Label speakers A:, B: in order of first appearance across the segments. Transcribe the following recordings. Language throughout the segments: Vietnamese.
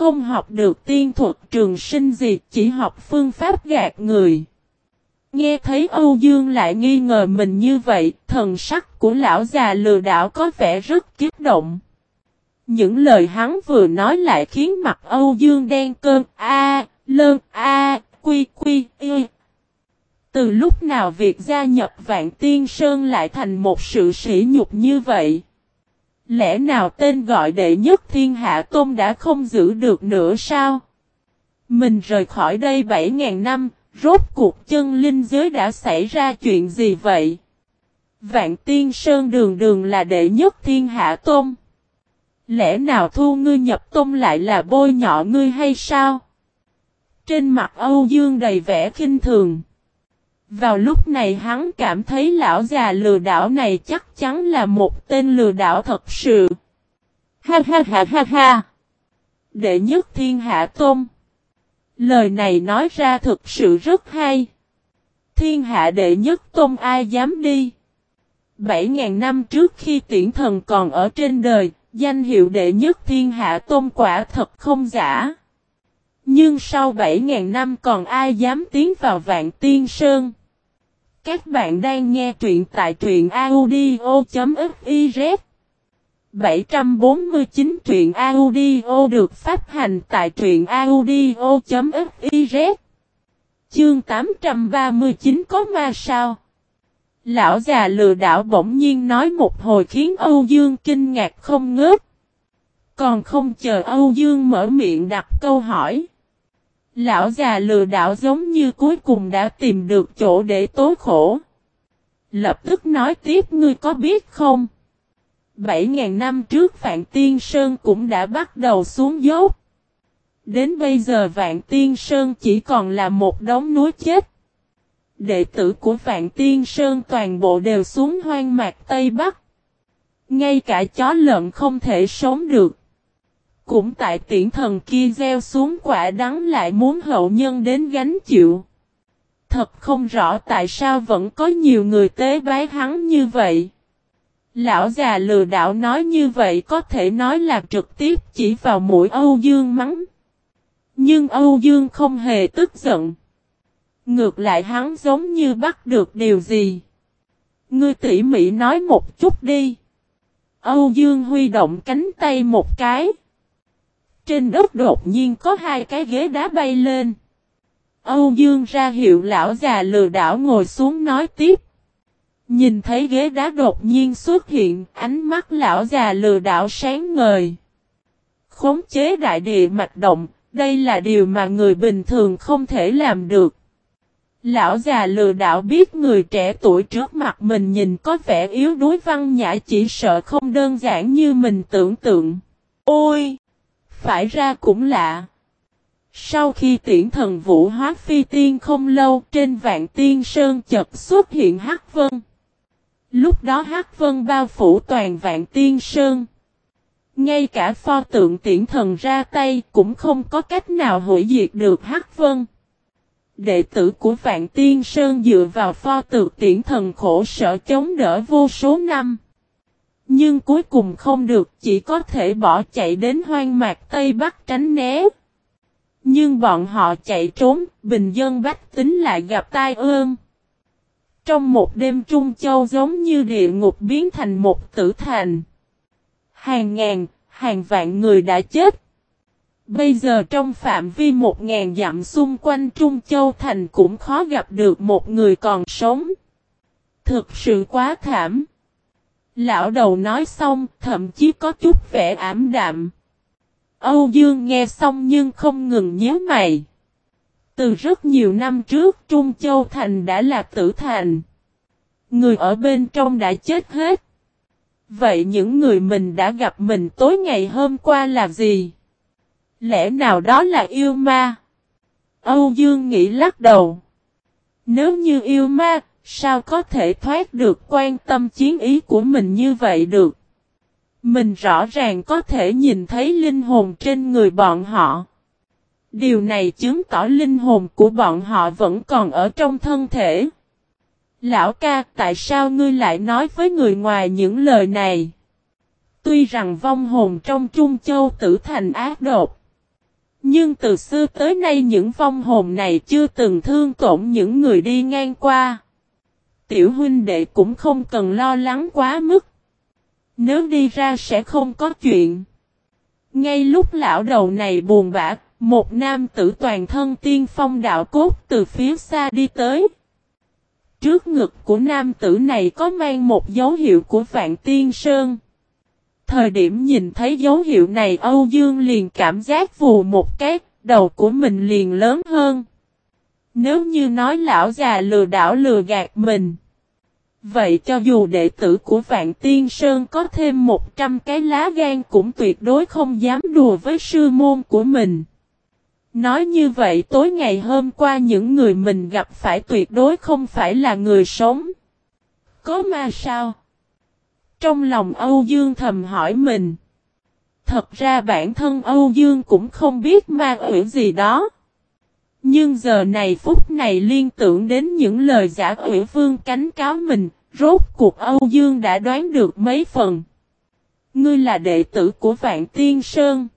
A: không học được tiên thuật trường sinh gì, chỉ học phương pháp gạt người. Nghe thấy Âu Dương lại nghi ngờ mình như vậy, thần sắc của lão già lừa đảo có vẻ rất kích động. Những lời hắn vừa nói lại khiến mặt Âu Dương đen cơn A, lơn A, quy quy, y. Từ lúc nào việc gia nhập Vạn Tiên Sơn lại thành một sự sỉ nhục như vậy? Lẽ nào tên gọi đệ nhất thiên hạ tôn đã không giữ được nữa sao? Mình rời khỏi đây 7.000 năm, rốt cuộc chân linh giới đã xảy ra chuyện gì vậy? Vạn tiên sơn đường đường là đệ nhất thiên hạ tôn. Lẽ nào thu ngươi nhập tôn lại là bôi nhọ ngươi hay sao? Trên mặt Âu Dương đầy vẻ khinh thường. Vào lúc này hắn cảm thấy lão già lừa đảo này chắc chắn là một tên lừa đảo thật sự. Ha ha ha ha ha. Đệ nhất thiên hạ tôn. Lời này nói ra thực sự rất hay. Thiên hạ đệ nhất tôn ai dám đi. Bảy ngàn năm trước khi tiễn thần còn ở trên đời, danh hiệu đệ nhất thiên hạ tôn quả thật không giả. Nhưng sau bảy ngàn năm còn ai dám tiến vào vạn tiên sơn. Các bạn đang nghe truyện tại truyện audio.fiz 749 truyện audio được phát hành tại truyện audio.fiz Chương 839 có ma sao? Lão già lừa đảo bỗng nhiên nói một hồi khiến Âu Dương kinh ngạc không ngớt. Còn không chờ Âu Dương mở miệng đặt câu hỏi. Lão già lừa đảo giống như cuối cùng đã tìm được chỗ để tố khổ. Lập tức nói tiếp, ngươi có biết không? 7.000 năm trước Vạn Tiên Sơn cũng đã bắt đầu xuống dốc. Đến bây giờ Vạn Tiên Sơn chỉ còn là một đống núi chết. Đệ tử của Vạn Tiên Sơn toàn bộ đều xuống hoang mạc Tây Bắc. Ngay cả chó lợn không thể sống được. Cũng tại tiễn thần kia gieo xuống quả đắng lại muốn hậu nhân đến gánh chịu. Thật không rõ tại sao vẫn có nhiều người tế bái hắn như vậy. Lão già lừa đảo nói như vậy có thể nói là trực tiếp chỉ vào mũi Âu Dương mắng. Nhưng Âu Dương không hề tức giận. Ngược lại hắn giống như bắt được điều gì. Ngươi tỉ mỉ nói một chút đi. Âu Dương huy động cánh tay một cái. Trên đất đột nhiên có hai cái ghế đá bay lên. Âu Dương ra hiệu lão già lừa đảo ngồi xuống nói tiếp. Nhìn thấy ghế đá đột nhiên xuất hiện, ánh mắt lão già lừa đảo sáng ngời. Khống chế đại địa mạch động, đây là điều mà người bình thường không thể làm được. Lão già lừa đảo biết người trẻ tuổi trước mặt mình nhìn có vẻ yếu đuối văn nhã chỉ sợ không đơn giản như mình tưởng tượng. Ôi! Phải ra cũng lạ. Sau khi tiễn thần vũ hóa phi tiên không lâu, trên vạn tiên sơn chợt xuất hiện hắc vân. Lúc đó hắc vân bao phủ toàn vạn tiên sơn. Ngay cả pho tượng tiễn thần ra tay cũng không có cách nào hủy diệt được hắc vân. Đệ tử của vạn tiên sơn dựa vào pho tượng tiễn thần khổ sở chống đỡ vô số năm. Nhưng cuối cùng không được chỉ có thể bỏ chạy đến hoang mạc Tây Bắc tránh né. Nhưng bọn họ chạy trốn, bình dân bách tính lại gặp tai ương. Trong một đêm Trung Châu giống như địa ngục biến thành một tử thành. Hàng ngàn, hàng vạn người đã chết. Bây giờ trong phạm vi một ngàn dặm xung quanh Trung Châu Thành cũng khó gặp được một người còn sống. Thực sự quá thảm. Lão đầu nói xong, thậm chí có chút vẻ ảm đạm. Âu Dương nghe xong nhưng không ngừng nhớ mày. Từ rất nhiều năm trước Trung Châu Thành đã là tử thành. Người ở bên trong đã chết hết. Vậy những người mình đã gặp mình tối ngày hôm qua là gì? Lẽ nào đó là yêu ma? Âu Dương nghĩ lắc đầu. Nếu như yêu ma, sao có thể thoát được quan tâm chiến ý của mình như vậy được? Mình rõ ràng có thể nhìn thấy linh hồn trên người bọn họ. Điều này chứng tỏ linh hồn của bọn họ vẫn còn ở trong thân thể. Lão ca, tại sao ngươi lại nói với người ngoài những lời này? Tuy rằng vong hồn trong Trung Châu tử thành ác độc. Nhưng từ xưa tới nay những vong hồn này chưa từng thương tổn những người đi ngang qua. Tiểu huynh đệ cũng không cần lo lắng quá mức. Nếu đi ra sẽ không có chuyện. Ngay lúc lão đầu này buồn bã, một nam tử toàn thân tiên phong đạo cốt từ phía xa đi tới. Trước ngực của nam tử này có mang một dấu hiệu của Vạn Tiên Sơn. Thời điểm nhìn thấy dấu hiệu này Âu Dương liền cảm giác vù một cái, đầu của mình liền lớn hơn. Nếu như nói lão già lừa đảo lừa gạt mình. Vậy cho dù đệ tử của Vạn Tiên Sơn có thêm 100 cái lá gan cũng tuyệt đối không dám đùa với sư môn của mình. Nói như vậy tối ngày hôm qua những người mình gặp phải tuyệt đối không phải là người sống. Có ma sao? Trong lòng Âu Dương thầm hỏi mình. Thật ra bản thân Âu Dương cũng không biết ma ủy gì đó. Nhưng giờ này phút này liên tưởng đến những lời giả quỷ vương cánh cáo mình, rốt cuộc Âu Dương đã đoán được mấy phần. Ngươi là đệ tử của Vạn Tiên Sơn.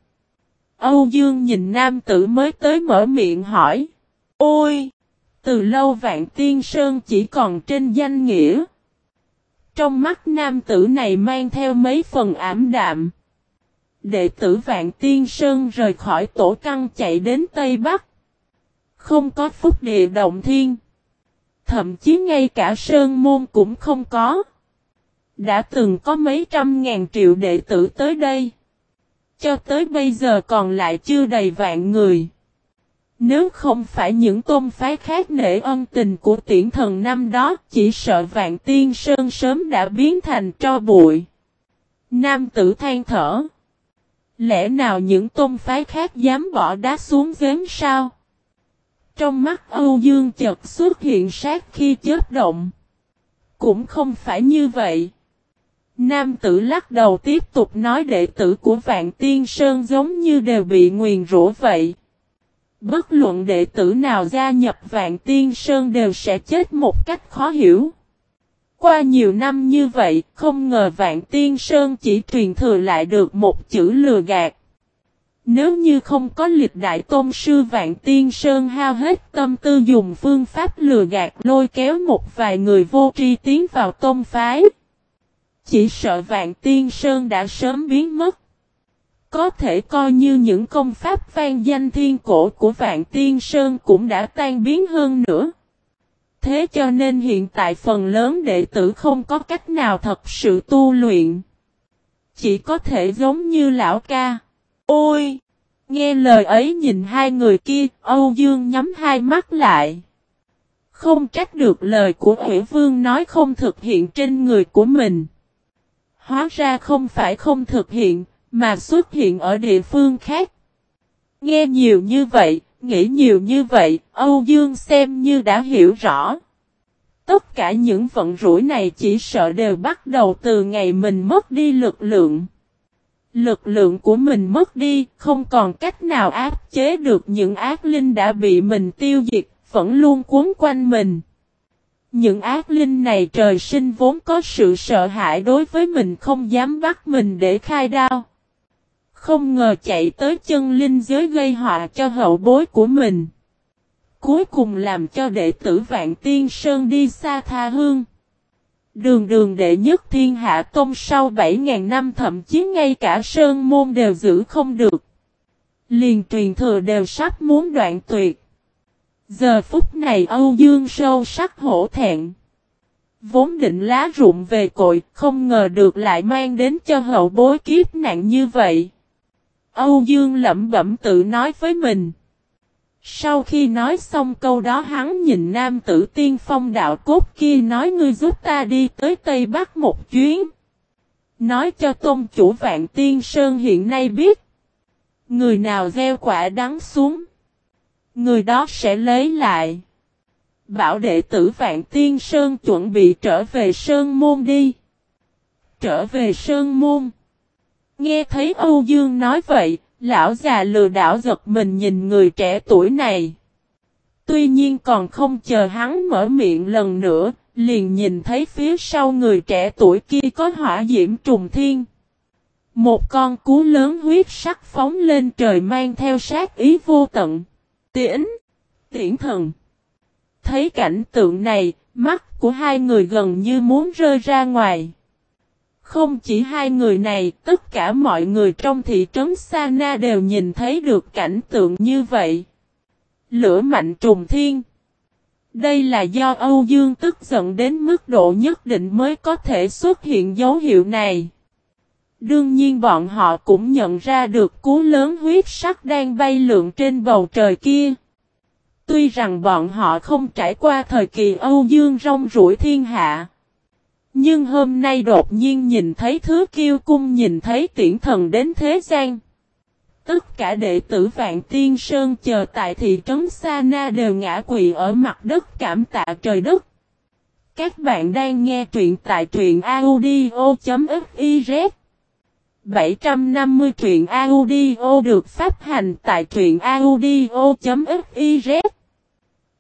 A: Âu Dương nhìn nam tử mới tới mở miệng hỏi. Ôi! Từ lâu Vạn Tiên Sơn chỉ còn trên danh nghĩa. Trong mắt nam tử này mang theo mấy phần ảm đạm. Đệ tử Vạn Tiên Sơn rời khỏi tổ căn chạy đến Tây Bắc. Không có phúc địa động thiên. Thậm chí ngay cả Sơn Môn cũng không có. Đã từng có mấy trăm ngàn triệu đệ tử tới đây. Cho tới bây giờ còn lại chưa đầy vạn người. Nếu không phải những tôn phái khác nể ân tình của tiễn thần năm đó, chỉ sợ vạn tiên sơn sớm đã biến thành tro bụi. Nam tử than thở. Lẽ nào những tôn phái khác dám bỏ đá xuống giếng sao? Trong mắt Âu Dương chợt xuất hiện sát khi chết động. Cũng không phải như vậy. Nam tử lắc đầu tiếp tục nói đệ tử của Vạn Tiên Sơn giống như đều bị nguyền rủa vậy. Bất luận đệ tử nào gia nhập Vạn Tiên Sơn đều sẽ chết một cách khó hiểu. Qua nhiều năm như vậy, không ngờ Vạn Tiên Sơn chỉ truyền thừa lại được một chữ lừa gạt. Nếu như không có lịch đại tôn sư Vạn Tiên Sơn hao hết tâm tư dùng phương pháp lừa gạt lôi kéo một vài người vô tri tiến vào tôn phái. Chỉ sợ Vạn Tiên Sơn đã sớm biến mất. Có thể coi như những công pháp vang danh thiên cổ của Vạn Tiên Sơn cũng đã tan biến hơn nữa. Thế cho nên hiện tại phần lớn đệ tử không có cách nào thật sự tu luyện. Chỉ có thể giống như lão ca. Ôi! Nghe lời ấy nhìn hai người kia, Âu Dương nhắm hai mắt lại. Không trách được lời của Huệ Vương nói không thực hiện trên người của mình. Hóa ra không phải không thực hiện, mà xuất hiện ở địa phương khác. Nghe nhiều như vậy, nghĩ nhiều như vậy, Âu Dương xem như đã hiểu rõ. Tất cả những vận rủi này chỉ sợ đều bắt đầu từ ngày mình mất đi lực lượng. Lực lượng của mình mất đi, không còn cách nào áp chế được những ác linh đã bị mình tiêu diệt, vẫn luôn cuốn quanh mình. Những ác linh này trời sinh vốn có sự sợ hãi đối với mình không dám bắt mình để khai đao. Không ngờ chạy tới chân linh giới gây họa cho hậu bối của mình. Cuối cùng làm cho đệ tử Vạn Tiên Sơn đi xa tha hương. Đường đường đệ nhất thiên hạ tông sau 7.000 năm thậm chí ngay cả Sơn Môn đều giữ không được. Liền truyền thừa đều sắp muốn đoạn tuyệt. Giờ phút này Âu Dương sâu sắc hổ thẹn. Vốn định lá rụng về cội, không ngờ được lại mang đến cho hậu bối kiếp nạn như vậy. Âu Dương lẩm bẩm tự nói với mình. Sau khi nói xong câu đó hắn nhìn nam tử tiên phong đạo cốt kia nói ngươi giúp ta đi tới Tây Bắc một chuyến. Nói cho tôn chủ vạn tiên sơn hiện nay biết. Người nào gieo quả đắng xuống. Người đó sẽ lấy lại. Bảo đệ tử Vạn Tiên Sơn chuẩn bị trở về Sơn Môn đi. Trở về Sơn Môn. Nghe thấy Âu Dương nói vậy, lão già lừa đảo giật mình nhìn người trẻ tuổi này. Tuy nhiên còn không chờ hắn mở miệng lần nữa, liền nhìn thấy phía sau người trẻ tuổi kia có hỏa diễm trùng thiên. Một con cú lớn huyết sắc phóng lên trời mang theo sát ý vô tận. Tiễn! Tiễn thần! Thấy cảnh tượng này, mắt của hai người gần như muốn rơi ra ngoài. Không chỉ hai người này, tất cả mọi người trong thị trấn Sana đều nhìn thấy được cảnh tượng như vậy. Lửa mạnh trùng thiên. Đây là do Âu Dương tức giận đến mức độ nhất định mới có thể xuất hiện dấu hiệu này. Đương nhiên bọn họ cũng nhận ra được cú lớn huyết sắc đang bay lượn trên bầu trời kia. Tuy rằng bọn họ không trải qua thời kỳ Âu Dương rong rủi thiên hạ. Nhưng hôm nay đột nhiên nhìn thấy thứ kiêu cung nhìn thấy tiễn thần đến thế gian. Tất cả đệ tử Vạn Tiên Sơn chờ tại thị trấn Sa Na đều ngã quỵ ở mặt đất cảm tạ trời đất. Các bạn đang nghe truyện tại truyện audio.fiz 750 truyện audio được phát hành tại truyện audio.fiz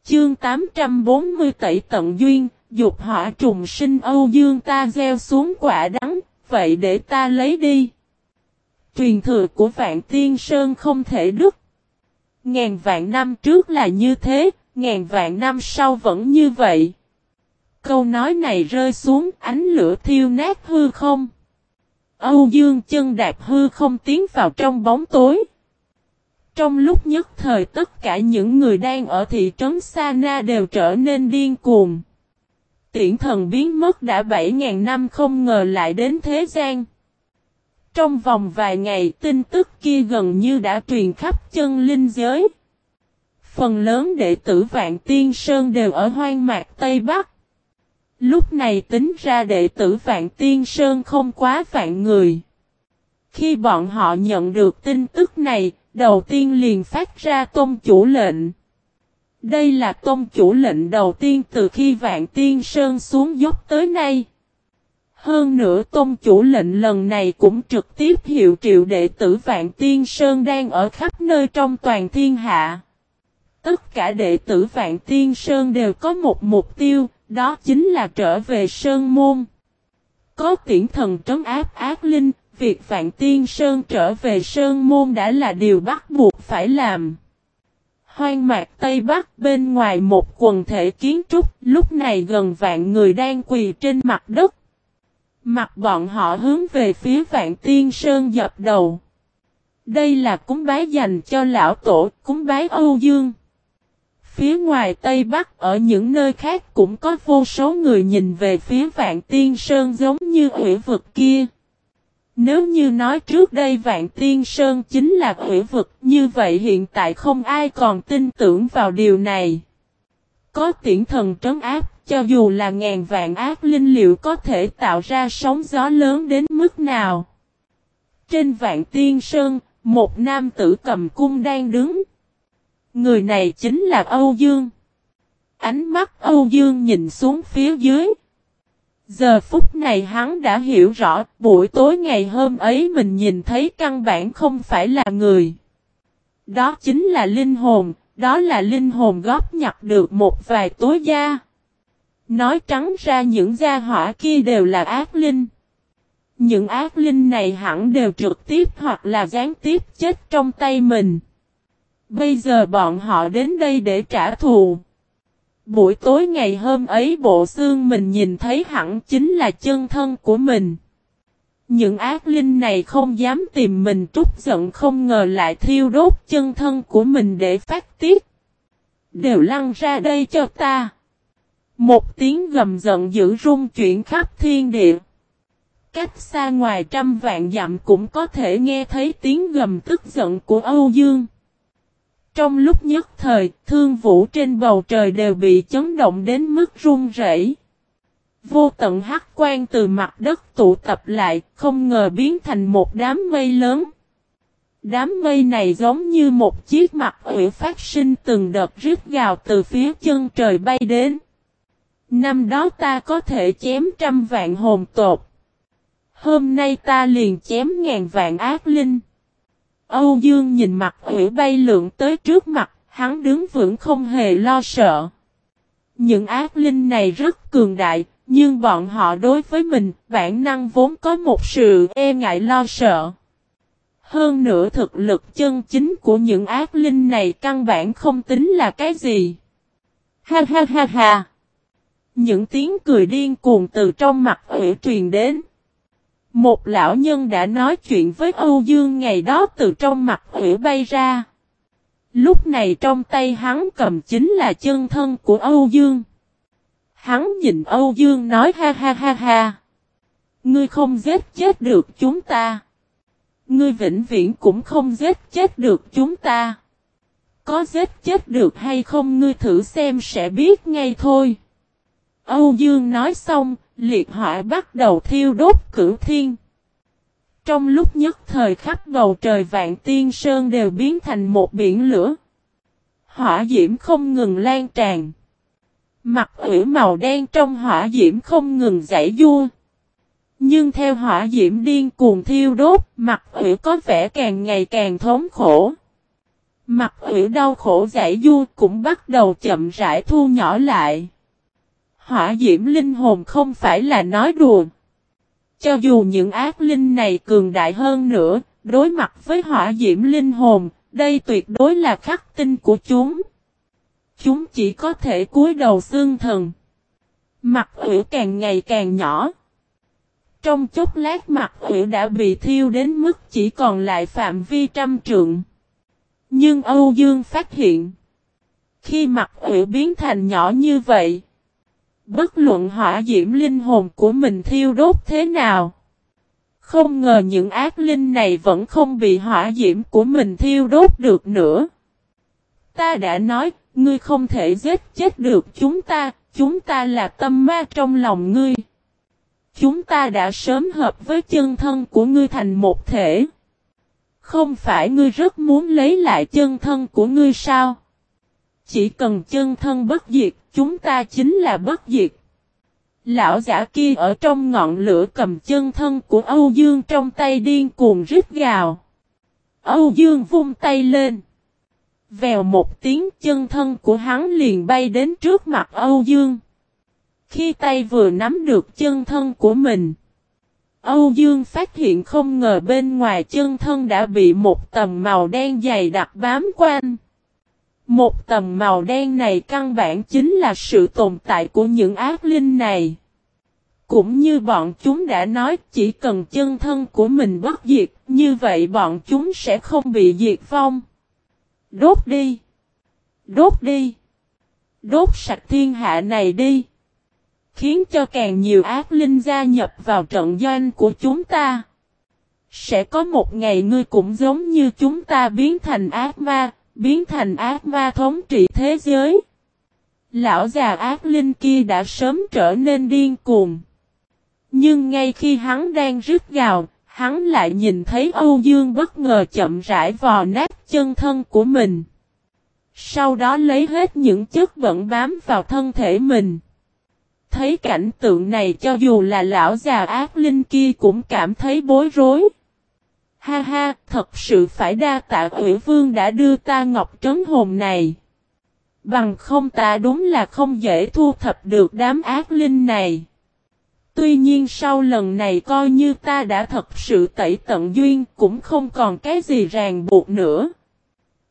A: Chương 840 tẩy tận duyên, dục hỏa trùng sinh Âu Dương ta gieo xuống quả đắng, vậy để ta lấy đi. Truyền thừa của Vạn Tiên Sơn không thể đứt. Ngàn vạn năm trước là như thế, ngàn vạn năm sau vẫn như vậy. Câu nói này rơi xuống ánh lửa thiêu nát hư không. Âu Dương chân đạp hư không tiến vào trong bóng tối. Trong lúc nhất thời tất cả những người đang ở thị trấn Sana đều trở nên điên cuồng. Tiễn thần biến mất đã 7.000 năm không ngờ lại đến thế gian. Trong vòng vài ngày tin tức kia gần như đã truyền khắp chân linh giới. Phần lớn đệ tử Vạn Tiên Sơn đều ở hoang mạc Tây Bắc. Lúc này tính ra đệ tử Vạn Tiên Sơn không quá vạn người. Khi bọn họ nhận được tin tức này, đầu tiên liền phát ra tôn chủ lệnh. Đây là tôn chủ lệnh đầu tiên từ khi Vạn Tiên Sơn xuống dốc tới nay. Hơn nữa tôn chủ lệnh lần này cũng trực tiếp hiệu triệu đệ tử Vạn Tiên Sơn đang ở khắp nơi trong toàn thiên hạ. Tất cả đệ tử Vạn Tiên Sơn đều có một mục tiêu, đó chính là trở về Sơn Môn. Có tiễn thần trấn áp ác linh, việc Vạn Tiên Sơn trở về Sơn Môn đã là điều bắt buộc phải làm. Hoang mạc Tây Bắc bên ngoài một quần thể kiến trúc, lúc này gần vạn người đang quỳ trên mặt đất. Mặt bọn họ hướng về phía Vạn Tiên Sơn dập đầu. Đây là cúng bái dành cho lão tổ, cúng bái Âu Dương. Phía ngoài Tây Bắc ở những nơi khác cũng có vô số người nhìn về phía Vạn Tiên Sơn giống như hủy vực kia. Nếu như nói trước đây Vạn Tiên Sơn chính là quỷ vực như vậy hiện tại không ai còn tin tưởng vào điều này. Có tiễn thần trấn áp cho dù là ngàn vạn ác linh liệu có thể tạo ra sóng gió lớn đến mức nào. Trên Vạn Tiên Sơn, một nam tử cầm cung đang đứng. Người này chính là Âu Dương. Ánh mắt Âu Dương nhìn xuống phía dưới. Giờ phút này hắn đã hiểu rõ buổi tối ngày hôm ấy mình nhìn thấy căn bản không phải là người. Đó chính là linh hồn, đó là linh hồn góp nhặt được một vài tối gia. Nói trắng ra những gia hỏa kia đều là ác linh. Những ác linh này hẳn đều trực tiếp hoặc là gián tiếp chết trong tay mình. Bây giờ bọn họ đến đây để trả thù. Buổi tối ngày hôm ấy bộ xương mình nhìn thấy hẳn chính là chân thân của mình. Những ác linh này không dám tìm mình, trút giận không ngờ lại thiêu đốt chân thân của mình để phát tiết. Đều lăn ra đây cho ta. Một tiếng gầm giận dữ rung chuyển khắp thiên địa. Cách xa ngoài trăm vạn dặm cũng có thể nghe thấy tiếng gầm tức giận của Âu Dương. Trong lúc nhất thời, thương vũ trên bầu trời đều bị chấn động đến mức run rẩy. Vô tận hắc quan từ mặt đất tụ tập lại, không ngờ biến thành một đám mây lớn. Đám mây này giống như một chiếc mặt ủy phát sinh từng đợt rít gào từ phía chân trời bay đến. Năm đó ta có thể chém trăm vạn hồn tột. Hôm nay ta liền chém ngàn vạn ác linh. Âu Dương nhìn mặt ủy bay lượn tới trước mặt, hắn đứng vững không hề lo sợ. Những ác linh này rất cường đại, nhưng bọn họ đối với mình, bản năng vốn có một sự e ngại lo sợ. Hơn nữa thực lực chân chính của những ác linh này căn bản không tính là cái gì. Ha ha ha ha. Những tiếng cười điên cuồng từ trong mặt ủy truyền đến. Một lão nhân đã nói chuyện với Âu Dương ngày đó từ trong mặt hủy bay ra. Lúc này trong tay hắn cầm chính là chân thân của Âu Dương. Hắn nhìn Âu Dương nói ha ha ha ha. Ngươi không giết chết được chúng ta. Ngươi vĩnh viễn cũng không giết chết được chúng ta. Có giết chết được hay không ngươi thử xem sẽ biết ngay thôi. Âu Dương nói xong, liệt hỏa bắt đầu thiêu đốt cửu thiên. Trong lúc nhất thời khắp bầu trời vạn tiên sơn đều biến thành một biển lửa. Hỏa diễm không ngừng lan tràn. Mặt ủy màu đen trong hỏa diễm không ngừng giải vua. Nhưng theo hỏa diễm điên cuồng thiêu đốt, mặt ủy có vẻ càng ngày càng thống khổ. Mặt ủy đau khổ giải vua cũng bắt đầu chậm rãi thu nhỏ lại. Hỏa diễm linh hồn không phải là nói đùa. Cho dù những ác linh này cường đại hơn nữa, đối mặt với hỏa diễm linh hồn, đây tuyệt đối là khắc tinh của chúng. Chúng chỉ có thể cúi đầu xương thần. Mặt ủy càng ngày càng nhỏ. Trong chốc lát mặt ủy đã bị thiêu đến mức chỉ còn lại phạm vi trăm trượng. Nhưng Âu Dương phát hiện. Khi mặt ủy biến thành nhỏ như vậy. Bất luận hỏa diễm linh hồn của mình thiêu đốt thế nào. Không ngờ những ác linh này vẫn không bị hỏa diễm của mình thiêu đốt được nữa. Ta đã nói, ngươi không thể giết chết được chúng ta, chúng ta là tâm ma trong lòng ngươi. Chúng ta đã sớm hợp với chân thân của ngươi thành một thể. Không phải ngươi rất muốn lấy lại chân thân của ngươi sao? Chỉ cần chân thân bất diệt, chúng ta chính là bất diệt. Lão giả kia ở trong ngọn lửa cầm chân thân của Âu Dương trong tay điên cuồng rít gào. Âu Dương vung tay lên. Vèo một tiếng chân thân của hắn liền bay đến trước mặt Âu Dương. Khi tay vừa nắm được chân thân của mình. Âu Dương phát hiện không ngờ bên ngoài chân thân đã bị một tầm màu đen dày đặc bám quanh. Một tầm màu đen này căn bản chính là sự tồn tại của những ác linh này. Cũng như bọn chúng đã nói chỉ cần chân thân của mình bất diệt, như vậy bọn chúng sẽ không bị diệt vong. Đốt đi! Đốt đi! Đốt sạch thiên hạ này đi! Khiến cho càng nhiều ác linh gia nhập vào trận doanh của chúng ta. Sẽ có một ngày ngươi cũng giống như chúng ta biến thành ác ma, biến thành ác ma thống trị thế giới. Lão già ác linh kia đã sớm trở nên điên cuồng. Nhưng ngay khi hắn đang rứt gào, hắn lại nhìn thấy Âu Dương bất ngờ chậm rãi vò nát chân thân của mình. Sau đó lấy hết những chất bẩn bám vào thân thể mình. Thấy cảnh tượng này cho dù là lão già ác linh kia cũng cảm thấy bối rối. Ha ha, thật sự phải đa tạ ủy vương đã đưa ta ngọc trấn hồn này. Bằng không ta đúng là không dễ thu thập được đám ác linh này. Tuy nhiên sau lần này coi như ta đã thật sự tẩy tận duyên cũng không còn cái gì ràng buộc nữa.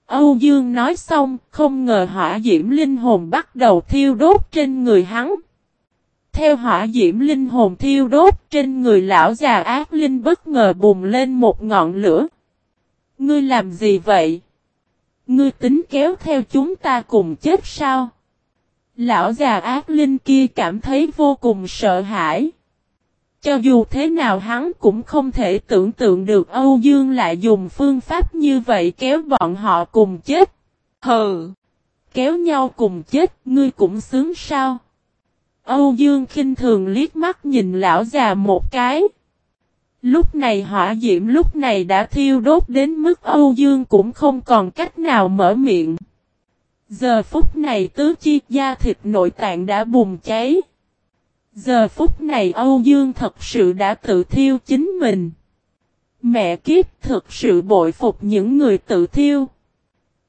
A: Âu Dương nói xong, không ngờ hỏa diễm linh hồn bắt đầu thiêu đốt trên người hắn. Theo hỏa diễm linh hồn thiêu đốt trên người lão già ác linh bất ngờ bùng lên một ngọn lửa. Ngươi làm gì vậy? Ngươi tính kéo theo chúng ta cùng chết sao? Lão già ác linh kia cảm thấy vô cùng sợ hãi. Cho dù thế nào hắn cũng không thể tưởng tượng được Âu Dương lại dùng phương pháp như vậy kéo bọn họ cùng chết. Hừ! Kéo nhau cùng chết, ngươi cũng sướng sao? Âu Dương khinh thường liếc mắt nhìn lão già một cái. Lúc này hỏa diễm lúc này đã thiêu đốt đến mức Âu Dương cũng không còn cách nào mở miệng. Giờ phút này tứ chi da thịt nội tạng đã bùng cháy. Giờ phút này Âu Dương thật sự đã tự thiêu chính mình. Mẹ kiếp thực sự bội phục những người tự thiêu.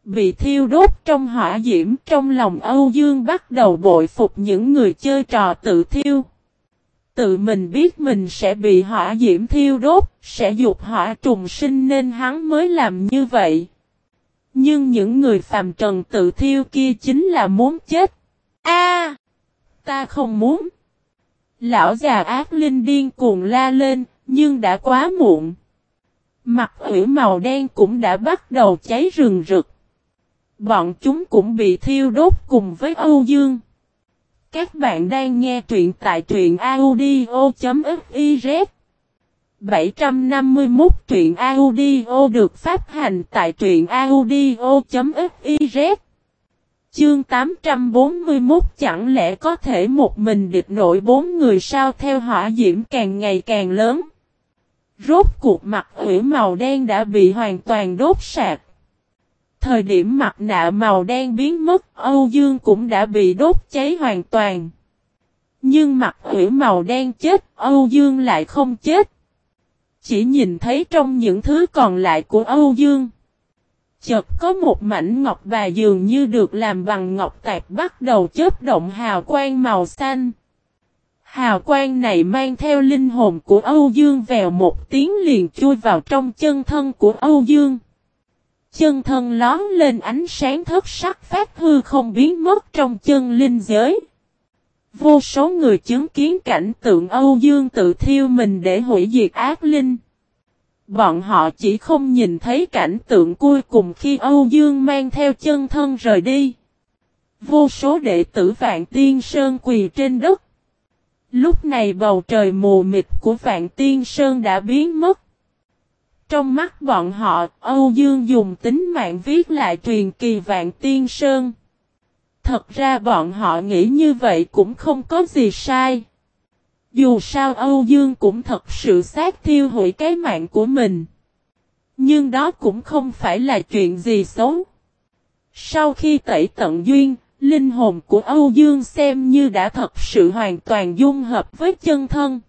A: Bị thiêu đốt trong hỏa diễm trong lòng Âu Dương bắt đầu bội phục những người chơi trò tự thiêu. Tự mình biết mình sẽ bị hỏa diễm thiêu đốt, sẽ dục hỏa trùng sinh nên hắn mới làm như vậy. Nhưng những người phàm trần tự thiêu kia chính là muốn chết. A, Ta không muốn. Lão già ác linh điên cuồng la lên, nhưng đã quá muộn. Mặt ủy màu đen cũng đã bắt đầu cháy rừng rực. Bọn chúng cũng bị thiêu đốt cùng với Âu Dương. Các bạn đang nghe truyện tại truyện audio.fiz 751 truyện audio được phát hành tại truyện audio.fiz Chương 841 chẳng lẽ có thể một mình địch nổi bốn người sao theo hỏa diễm càng ngày càng lớn. Rốt cuộc mặt hủy màu đen đã bị hoàn toàn đốt sạc. Thời điểm mặt nạ màu đen biến mất, Âu Dương cũng đã bị đốt cháy hoàn toàn. Nhưng mặt hủy màu đen chết, Âu Dương lại không chết. Chỉ nhìn thấy trong những thứ còn lại của Âu Dương. Chợt có một mảnh ngọc và dường như được làm bằng ngọc tạc bắt đầu chớp động hào quang màu xanh. Hào quang này mang theo linh hồn của Âu Dương vèo một tiếng liền chui vào trong chân thân của Âu Dương. Chân thân lón lên ánh sáng thất sắc phát hư không biến mất trong chân linh giới. Vô số người chứng kiến cảnh tượng Âu Dương tự thiêu mình để hủy diệt ác linh. Bọn họ chỉ không nhìn thấy cảnh tượng cuối cùng khi Âu Dương mang theo chân thân rời đi. Vô số đệ tử Vạn Tiên Sơn quỳ trên đất. Lúc này bầu trời mù mịt của Vạn Tiên Sơn đã biến mất. Trong mắt bọn họ, Âu Dương dùng tính mạng viết lại truyền kỳ Vạn Tiên Sơn. Thật ra bọn họ nghĩ như vậy cũng không có gì sai. Dù sao Âu Dương cũng thật sự sát thiêu hủy cái mạng của mình. Nhưng đó cũng không phải là chuyện gì xấu. Sau khi tẩy tận duyên, linh hồn của Âu Dương xem như đã thật sự hoàn toàn dung hợp với chân thân.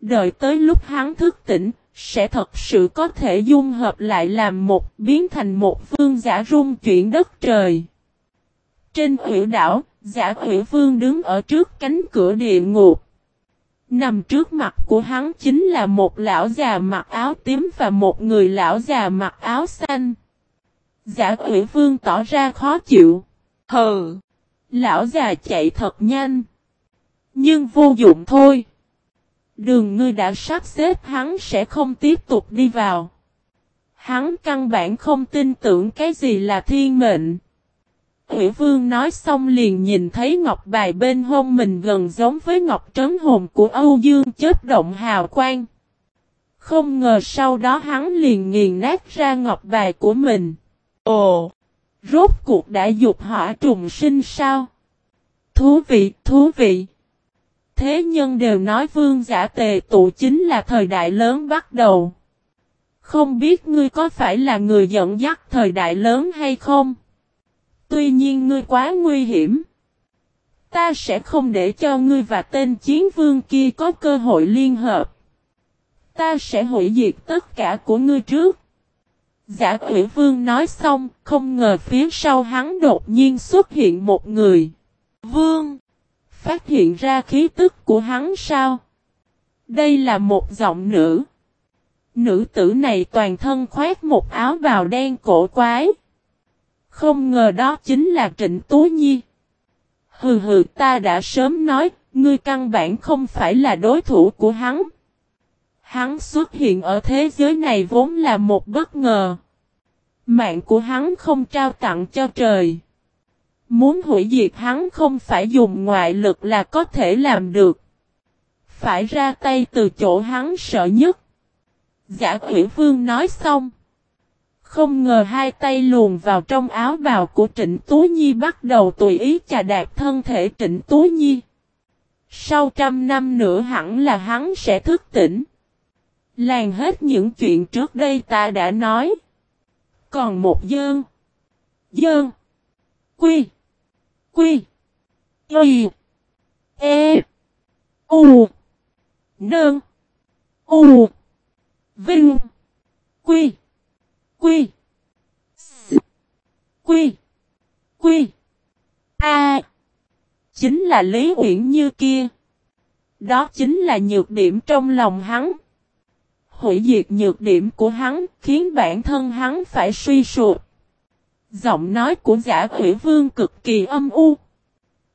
A: Đợi tới lúc hắn thức tỉnh, sẽ thật sự có thể dung hợp lại làm một biến thành một vương giả rung chuyển đất trời. Trên ủy đảo, giả ủy vương đứng ở trước cánh cửa địa ngục. Nằm trước mặt của hắn chính là một lão già mặc áo tím và một người lão già mặc áo xanh. Giả ủy vương tỏ ra khó chịu. Hừ! Lão già chạy thật nhanh. Nhưng vô dụng thôi. Đường ngươi đã sắp xếp hắn sẽ không tiếp tục đi vào. Hắn căn bản không tin tưởng cái gì là thiên mệnh. Ủy vương nói xong liền nhìn thấy ngọc bài bên hông mình gần giống với ngọc trấn hồn của Âu Dương chết động hào quang. Không ngờ sau đó hắn liền nghiền nát ra ngọc bài của mình. Ồ! Rốt cuộc đã dục hỏa trùng sinh sao? Thú vị, thú vị! Thế nhân đều nói vương giả tề tụ chính là thời đại lớn bắt đầu. Không biết ngươi có phải là người dẫn dắt thời đại lớn hay không? Tuy nhiên ngươi quá nguy hiểm. Ta sẽ không để cho ngươi và tên chiến vương kia có cơ hội liên hợp. Ta sẽ hủy diệt tất cả của ngươi trước. Giả quỷ vương nói xong, không ngờ phía sau hắn đột nhiên xuất hiện một người. Vương! Phát hiện ra khí tức của hắn sao? Đây là một giọng nữ. Nữ tử này toàn thân khoét một áo bào đen cổ quái. Không ngờ đó chính là Trịnh Tú Nhi. Hừ hừ ta đã sớm nói, ngươi căn bản không phải là đối thủ của hắn. Hắn xuất hiện ở thế giới này vốn là một bất ngờ. Mạng của hắn không trao tặng cho trời. Muốn hủy diệt hắn không phải dùng ngoại lực là có thể làm được. Phải ra tay từ chỗ hắn sợ nhất. Giả quỷ vương nói xong. Không ngờ hai tay luồn vào trong áo bào của Trịnh Tú Nhi bắt đầu tùy ý chà đạp thân thể Trịnh Tú Nhi. Sau trăm năm nữa hẳn là hắn sẽ thức tỉnh. Làng hết những chuyện trước đây ta đã nói. Còn một dơn. Dơn. Quy. Quy. Y. E. U. Nương. U. Vinh. Quy. Quy. S. Quy. Quy. A. Chính là Lý Uyển Như kia. Đó chính là nhược điểm trong lòng hắn. Hủy diệt nhược điểm của hắn khiến bản thân hắn phải suy sụp. Giọng nói của giả quỷ vương cực kỳ âm u.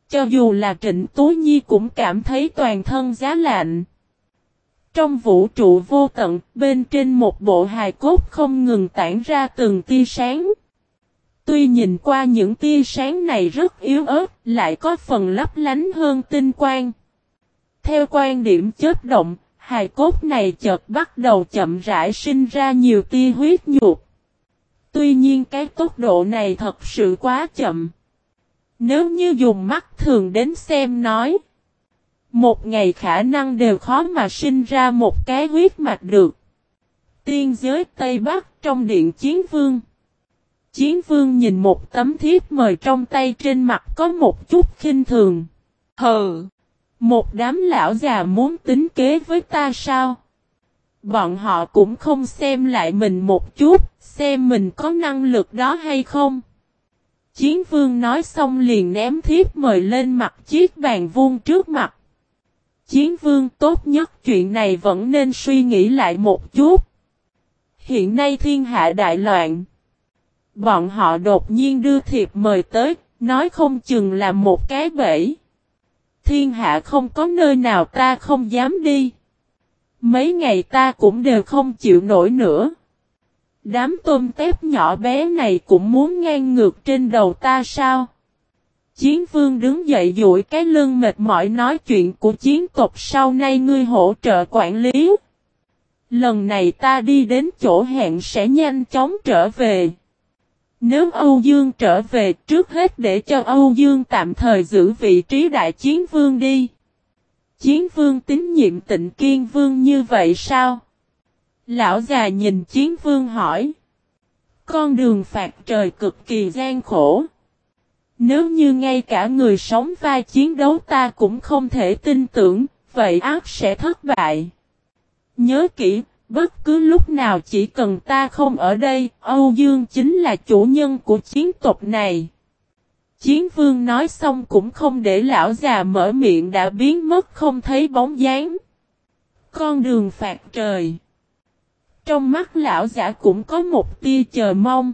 A: Cho dù là trịnh Tú Nhi cũng cảm thấy toàn thân giá lạnh. Trong vũ trụ vô tận, bên trên một bộ hài cốt không ngừng tản ra từng tia sáng. Tuy nhìn qua những tia sáng này rất yếu ớt, lại có phần lấp lánh hơn tinh quang. Theo quan điểm chết động, hài cốt này chợt bắt đầu chậm rãi sinh ra nhiều tia huyết nhuột. Tuy nhiên cái tốc độ này thật sự quá chậm. Nếu như dùng mắt thường đến xem nói. Một ngày khả năng đều khó mà sinh ra một cái huyết mạch được. Tiên giới Tây Bắc trong điện chiến vương. Chiến vương nhìn một tấm thiếp mời trong tay trên mặt có một chút khinh thường. hờ Một đám lão già muốn tính kế với ta sao? Bọn họ cũng không xem lại mình một chút, xem mình có năng lực đó hay không. Chiến vương nói xong liền ném thiếp mời lên mặt chiếc bàn vuông trước mặt. Chiến vương tốt nhất chuyện này vẫn nên suy nghĩ lại một chút. Hiện nay thiên hạ đại loạn. Bọn họ đột nhiên đưa thiệp mời tới, nói không chừng là một cái bẫy. Thiên hạ không có nơi nào ta không dám đi. Mấy ngày ta cũng đều không chịu nổi nữa. Đám tôm tép nhỏ bé này cũng muốn ngang ngược trên đầu ta sao? Chiến vương đứng dậy dụi cái lưng mệt mỏi nói chuyện của chiến tộc sau nay ngươi hỗ trợ quản lý. Lần này ta đi đến chỗ hẹn sẽ nhanh chóng trở về. Nếu Âu Dương trở về, trước hết để cho Âu Dương tạm thời giữ vị trí đại chiến vương đi. Chiến vương tín nhiệm tịnh kiên vương như vậy sao? Lão già nhìn chiến vương hỏi. Con đường phạt trời cực kỳ gian khổ. Nếu như ngay cả người sống vai chiến đấu ta cũng không thể tin tưởng, vậy ác sẽ thất bại. Nhớ kỹ, bất cứ lúc nào chỉ cần ta không ở đây, Âu Dương chính là chủ nhân của chiến tộc này. Chiến vương nói xong cũng không để lão già mở miệng đã biến mất không thấy bóng dáng. Con đường phạt trời. Trong mắt lão giả cũng có một tia chờ mong.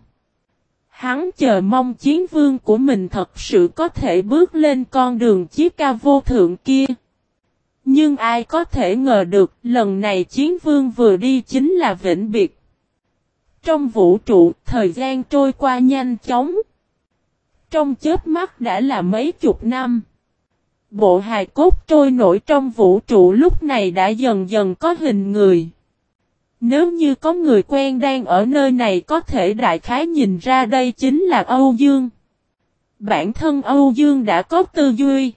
A: Hắn chờ mong chiến vương của mình thật sự có thể bước lên con đường chiếc ca vô thượng kia. Nhưng ai có thể ngờ được lần này chiến vương vừa đi chính là vĩnh biệt. Trong vũ trụ, thời gian trôi qua nhanh chóng. Trong chớp mắt đã là mấy chục năm. Bộ hài cốt trôi nổi trong vũ trụ lúc này đã dần dần có hình người. Nếu như có người quen đang ở nơi này có thể đại khái nhìn ra đây chính là Âu Dương. Bản thân Âu Dương đã có tư duy.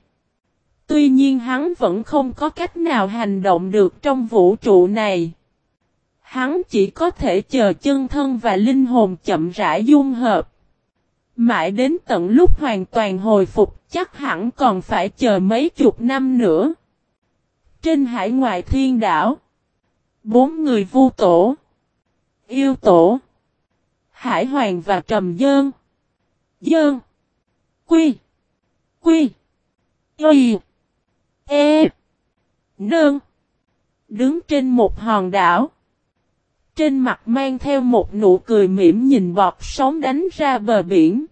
A: Tuy nhiên hắn vẫn không có cách nào hành động được trong vũ trụ này. Hắn chỉ có thể chờ chân thân và linh hồn chậm rãi dung hợp. Mãi đến tận lúc hoàn toàn hồi phục, chắc hẳn còn phải chờ mấy chục năm nữa. Trên hải ngoại thiên đảo. Bốn người vu tổ. Yêu tổ. Hải Hoàng và Trầm Dơn. Dơn. Quy. Quy. Y. E. Nơn. Đứng trên một hòn đảo. Trên mặt mang theo một nụ cười mỉm nhìn bọt sóng đánh ra bờ biển.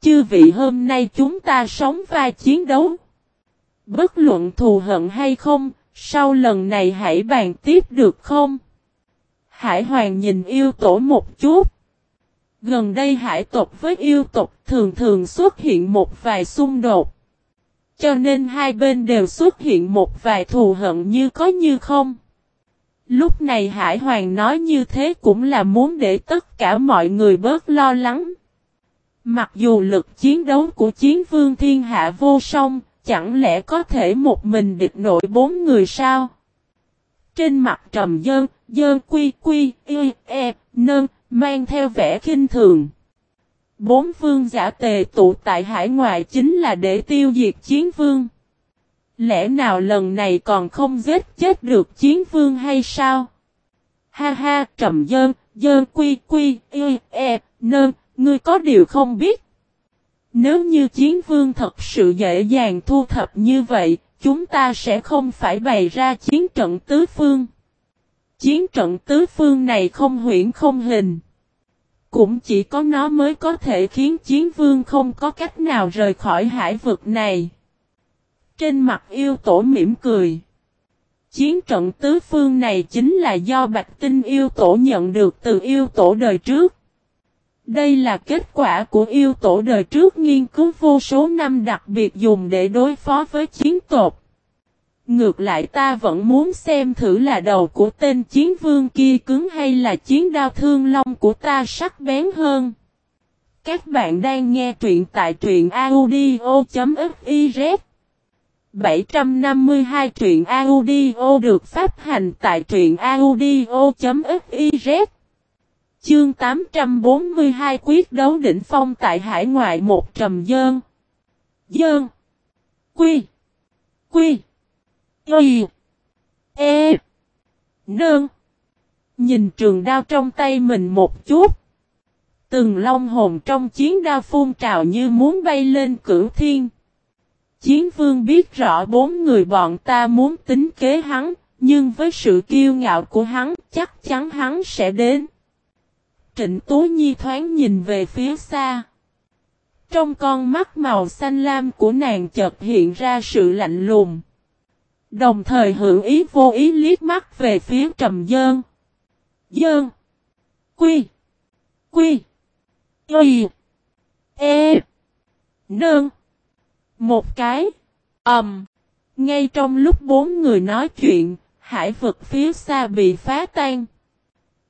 A: Chư vị hôm nay chúng ta sống vai chiến đấu. Bất luận thù hận hay không, sau lần này hãy bàn tiếp được không? Hải Hoàng nhìn yêu tổ một chút. Gần đây hải tộc với yêu tộc thường thường xuất hiện một vài xung đột. Cho nên hai bên đều xuất hiện một vài thù hận như có như không. Lúc này Hải Hoàng nói như thế cũng là muốn để tất cả mọi người bớt lo lắng. Mặc dù lực chiến đấu của chiến vương thiên hạ vô song, chẳng lẽ có thể một mình địch nội bốn người sao? Trên mặt trầm dơn, dơn quy quy, y, e, nơn, mang theo vẻ khinh thường. Bốn vương giả tề tụ tại hải ngoại chính là để tiêu diệt chiến vương. Lẽ nào lần này còn không giết chết được chiến vương hay sao? Ha ha, trầm dơn, dơn quy quy, y, e, nơn, ngươi có điều không biết. Nếu như chiến vương thật sự dễ dàng thu thập như vậy, chúng ta sẽ không phải bày ra chiến trận tứ phương. Chiến trận tứ phương này không huyển không hình. Cũng chỉ có nó mới có thể khiến chiến vương không có cách nào rời khỏi hải vực này. Trên mặt yêu tổ mỉm cười. Chiến trận tứ phương này chính là do Bạch Tinh yêu tổ nhận được từ yêu tổ đời trước. Đây là kết quả của yêu tổ đời trước nghiên cứu vô số năm đặc biệt dùng để đối phó với chiến tộc. Ngược lại ta vẫn muốn xem thử là đầu của tên chiến vương kia cứng hay là chiến đao thương long của ta sắc bén hơn. Các bạn đang nghe truyện tại truyện audio.fif 752 truyện audio được phát hành tại truyện audio.fiz Chương 842 quyết đấu đỉnh phong tại hải ngoại một trầm dơn. Dơn. Quy. Quy. Y. E. Nương. Nhìn trường đao trong tay mình một chút. Từng long hồn trong chiến đao phun trào như muốn bay lên cửu thiên. Chiến vương biết rõ bốn người bọn ta muốn tính kế hắn, nhưng với sự kiêu ngạo của hắn, chắc chắn hắn sẽ đến. Trịnh Tú Nhi thoáng nhìn về phía xa. Trong con mắt màu xanh lam của nàng chợt hiện ra sự lạnh lùng. Đồng thời hữu ý vô ý liếc mắt về phía trầm dơn. Dơn. Quy. Quy. Y. E. Nương. Một cái. ầm. Um. Ngay trong lúc bốn người nói chuyện, hải vực phía xa bị phá tan.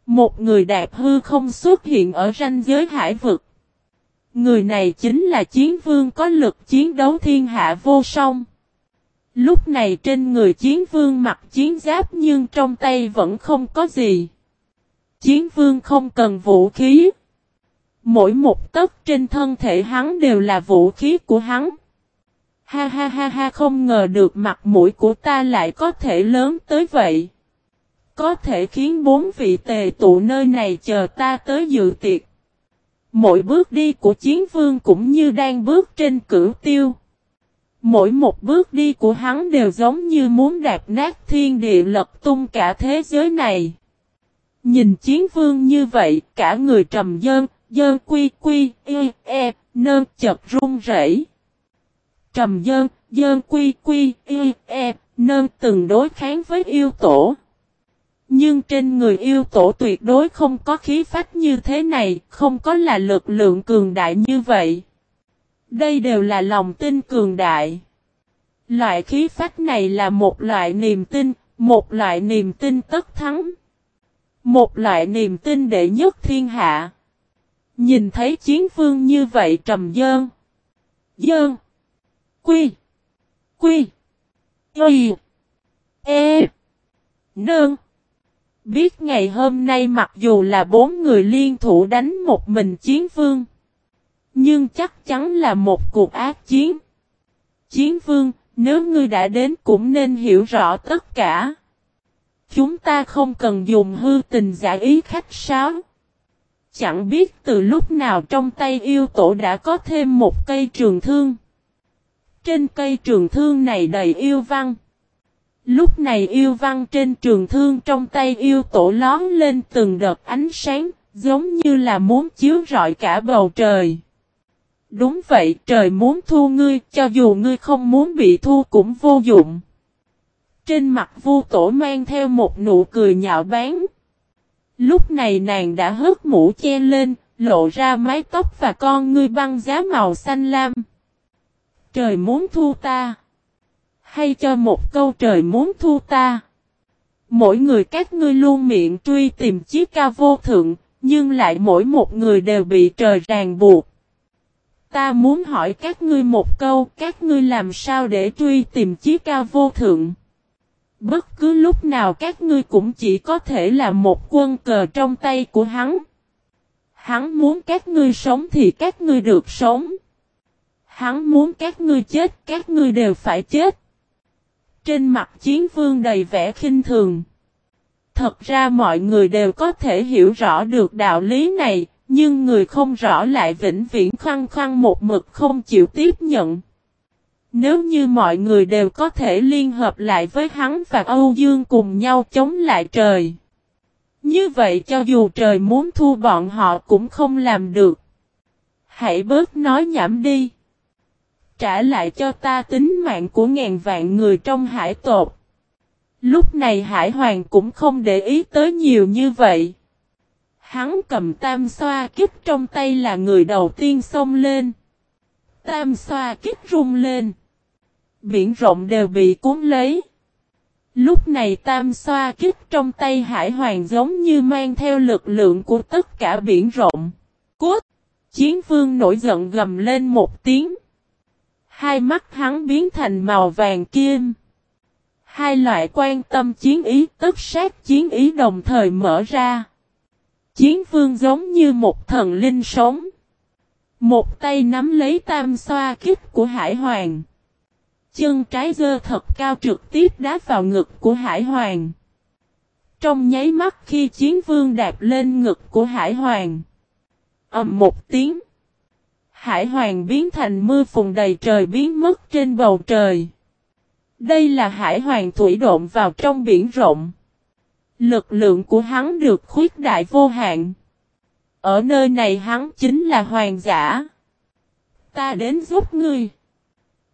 A: Một người đạp hư không xuất hiện ở ranh giới hải vực. Người này chính là chiến vương có lực chiến đấu thiên hạ vô song. Lúc này trên người chiến vương mặc chiến giáp nhưng trong tay vẫn không có gì. Chiến vương không cần vũ khí. Mỗi một tấc trên thân thể hắn đều là vũ khí của hắn. Ha ha ha ha không ngờ được mặt mũi của ta lại có thể lớn tới vậy. Có thể khiến bốn vị tề tụ nơi này chờ ta tới dự tiệc. Mỗi bước đi của chiến vương cũng như đang bước trên cửu tiêu. Mỗi một bước đi của hắn đều giống như muốn đạp nát thiên địa lật tung cả thế giới này. Nhìn chiến vương như vậy, cả người trầm dơn, dơn quy quy, y, e, e nơn chật run rẩy. Trầm dơn, dơn quy quy, y, e, nơn từng đối kháng với yêu tổ. Nhưng trên người yêu tổ tuyệt đối không có khí phách như thế này, không có là lực lượng cường đại như vậy. Đây đều là lòng tin cường đại. Loại khí phách này là một loại niềm tin, một loại niềm tin tất thắng. Một loại niềm tin đệ nhất thiên hạ. Nhìn thấy chiến phương như vậy trầm dơn. Dơn. Quy. Quy. Y. E. Nương. Biết ngày hôm nay mặc dù là bốn người liên thủ đánh một mình chiến vương. Nhưng chắc chắn là một cuộc ác chiến. Chiến vương, nếu ngươi đã đến cũng nên hiểu rõ tất cả. Chúng ta không cần dùng hư tình giả ý khách sáo. Chẳng biết từ lúc nào trong tay yêu tổ đã có thêm một cây trường thương. Trên cây trường thương này đầy yêu văn. Lúc này yêu văn trên trường thương trong tay yêu tổ lón lên từng đợt ánh sáng, giống như là muốn chiếu rọi cả bầu trời. Đúng vậy, trời muốn thu ngươi, cho dù ngươi không muốn bị thu cũng vô dụng. Trên mặt vu tổ mang theo một nụ cười nhạo báng. Lúc này nàng đã hớt mũ che lên, lộ ra mái tóc và con ngươi băng giá màu xanh lam. Trời muốn thu ta. Hay cho một câu trời muốn thu ta. Mỗi người các ngươi luôn miệng truy tìm chiếc ca vô thượng, nhưng lại mỗi một người đều bị trời ràng buộc. Ta muốn hỏi các ngươi một câu, các ngươi làm sao để truy tìm chiếc ca vô thượng? Bất cứ lúc nào các ngươi cũng chỉ có thể là một quân cờ trong tay của hắn. Hắn muốn các ngươi sống thì các ngươi được sống. Hắn muốn các ngươi chết, các ngươi đều phải chết. Trên mặt chiến vương đầy vẻ khinh thường. Thật ra mọi người đều có thể hiểu rõ được đạo lý này, nhưng người không rõ lại vĩnh viễn khăng khăng một mực không chịu tiếp nhận. Nếu như mọi người đều có thể liên hợp lại với hắn và Âu Dương cùng nhau chống lại trời. Như vậy cho dù trời muốn thu bọn họ cũng không làm được. Hãy bớt nói nhảm đi. Trả lại cho ta tính mạng của ngàn vạn người trong hải tộc. Lúc này hải hoàng cũng không để ý tới nhiều như vậy. Hắn cầm tam xoa kích trong tay là người đầu tiên xông lên. Tam xoa kích rung lên. Biển rộng đều bị cuốn lấy. Lúc này tam xoa kích trong tay hải hoàng giống như mang theo lực lượng của tất cả biển rộng. Cốt! Chiến vương nổi giận gầm lên một tiếng. Hai mắt hắn biến thành màu vàng kim. Hai loại quan tâm chiến ý tức sát chiến ý đồng thời mở ra. Chiến vương giống như một thần linh sống. Một tay nắm lấy tam xoa kích của hải hoàng. Chân trái dơ thật cao trực tiếp đá vào ngực của hải hoàng. Trong nháy mắt khi chiến vương đạp lên ngực của hải hoàng. ầm một tiếng. Hải hoàng biến thành mưa phùn đầy trời biến mất trên bầu trời. Đây là hải hoàng thủy độn vào trong biển rộng. Lực lượng của hắn được khuyết đại vô hạn. Ở nơi này hắn chính là hoàng giả. Ta đến giúp ngươi.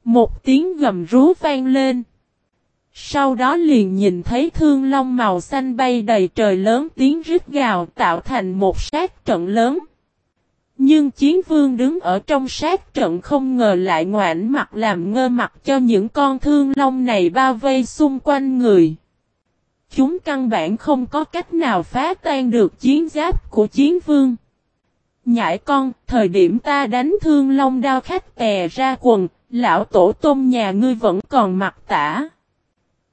A: Một tiếng gầm rú vang lên. Sau đó liền nhìn thấy thương long màu xanh bay đầy trời lớn tiếng rít gào tạo thành một sát trận lớn. Nhưng chiến vương đứng ở trong sát trận không ngờ lại ngoảnh mặt làm ngơ mặt cho những con thương long này bao vây xung quanh người. Chúng căn bản không có cách nào phá tan được chiến giáp của chiến vương. Nhãi con, thời điểm ta đánh thương long đao khách tè ra quần, lão tổ tôm nhà ngươi vẫn còn mặc tả.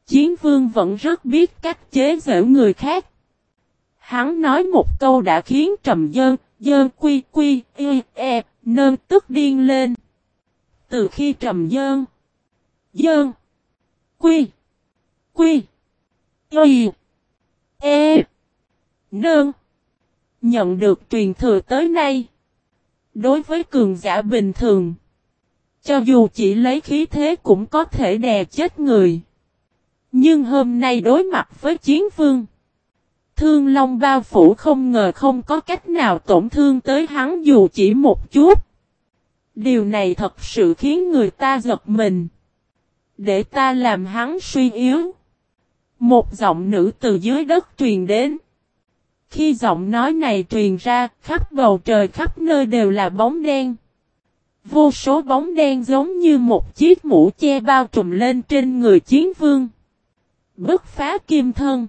A: Chiến vương vẫn rất biết cách chế giễu người khác. Hắn nói một câu đã khiến trầm dơn, dơn quy quy, y, e, nơn tức điên lên. Từ khi trầm dơn, dơn, quy, quy, y, e, nơn, nhận được truyền thừa tới nay. Đối với cường giả bình thường, cho dù chỉ lấy khí thế cũng có thể đè chết người. Nhưng hôm nay đối mặt với chiến vương. Thương Long bao phủ không ngờ không có cách nào tổn thương tới hắn dù chỉ một chút. Điều này thật sự khiến người ta giật mình. Để ta làm hắn suy yếu. Một giọng nữ từ dưới đất truyền đến. Khi giọng nói này truyền ra, khắp bầu trời khắp nơi đều là bóng đen. Vô số bóng đen giống như một chiếc mũ che bao trùm lên trên người chiến vương. Bất phá kim thân.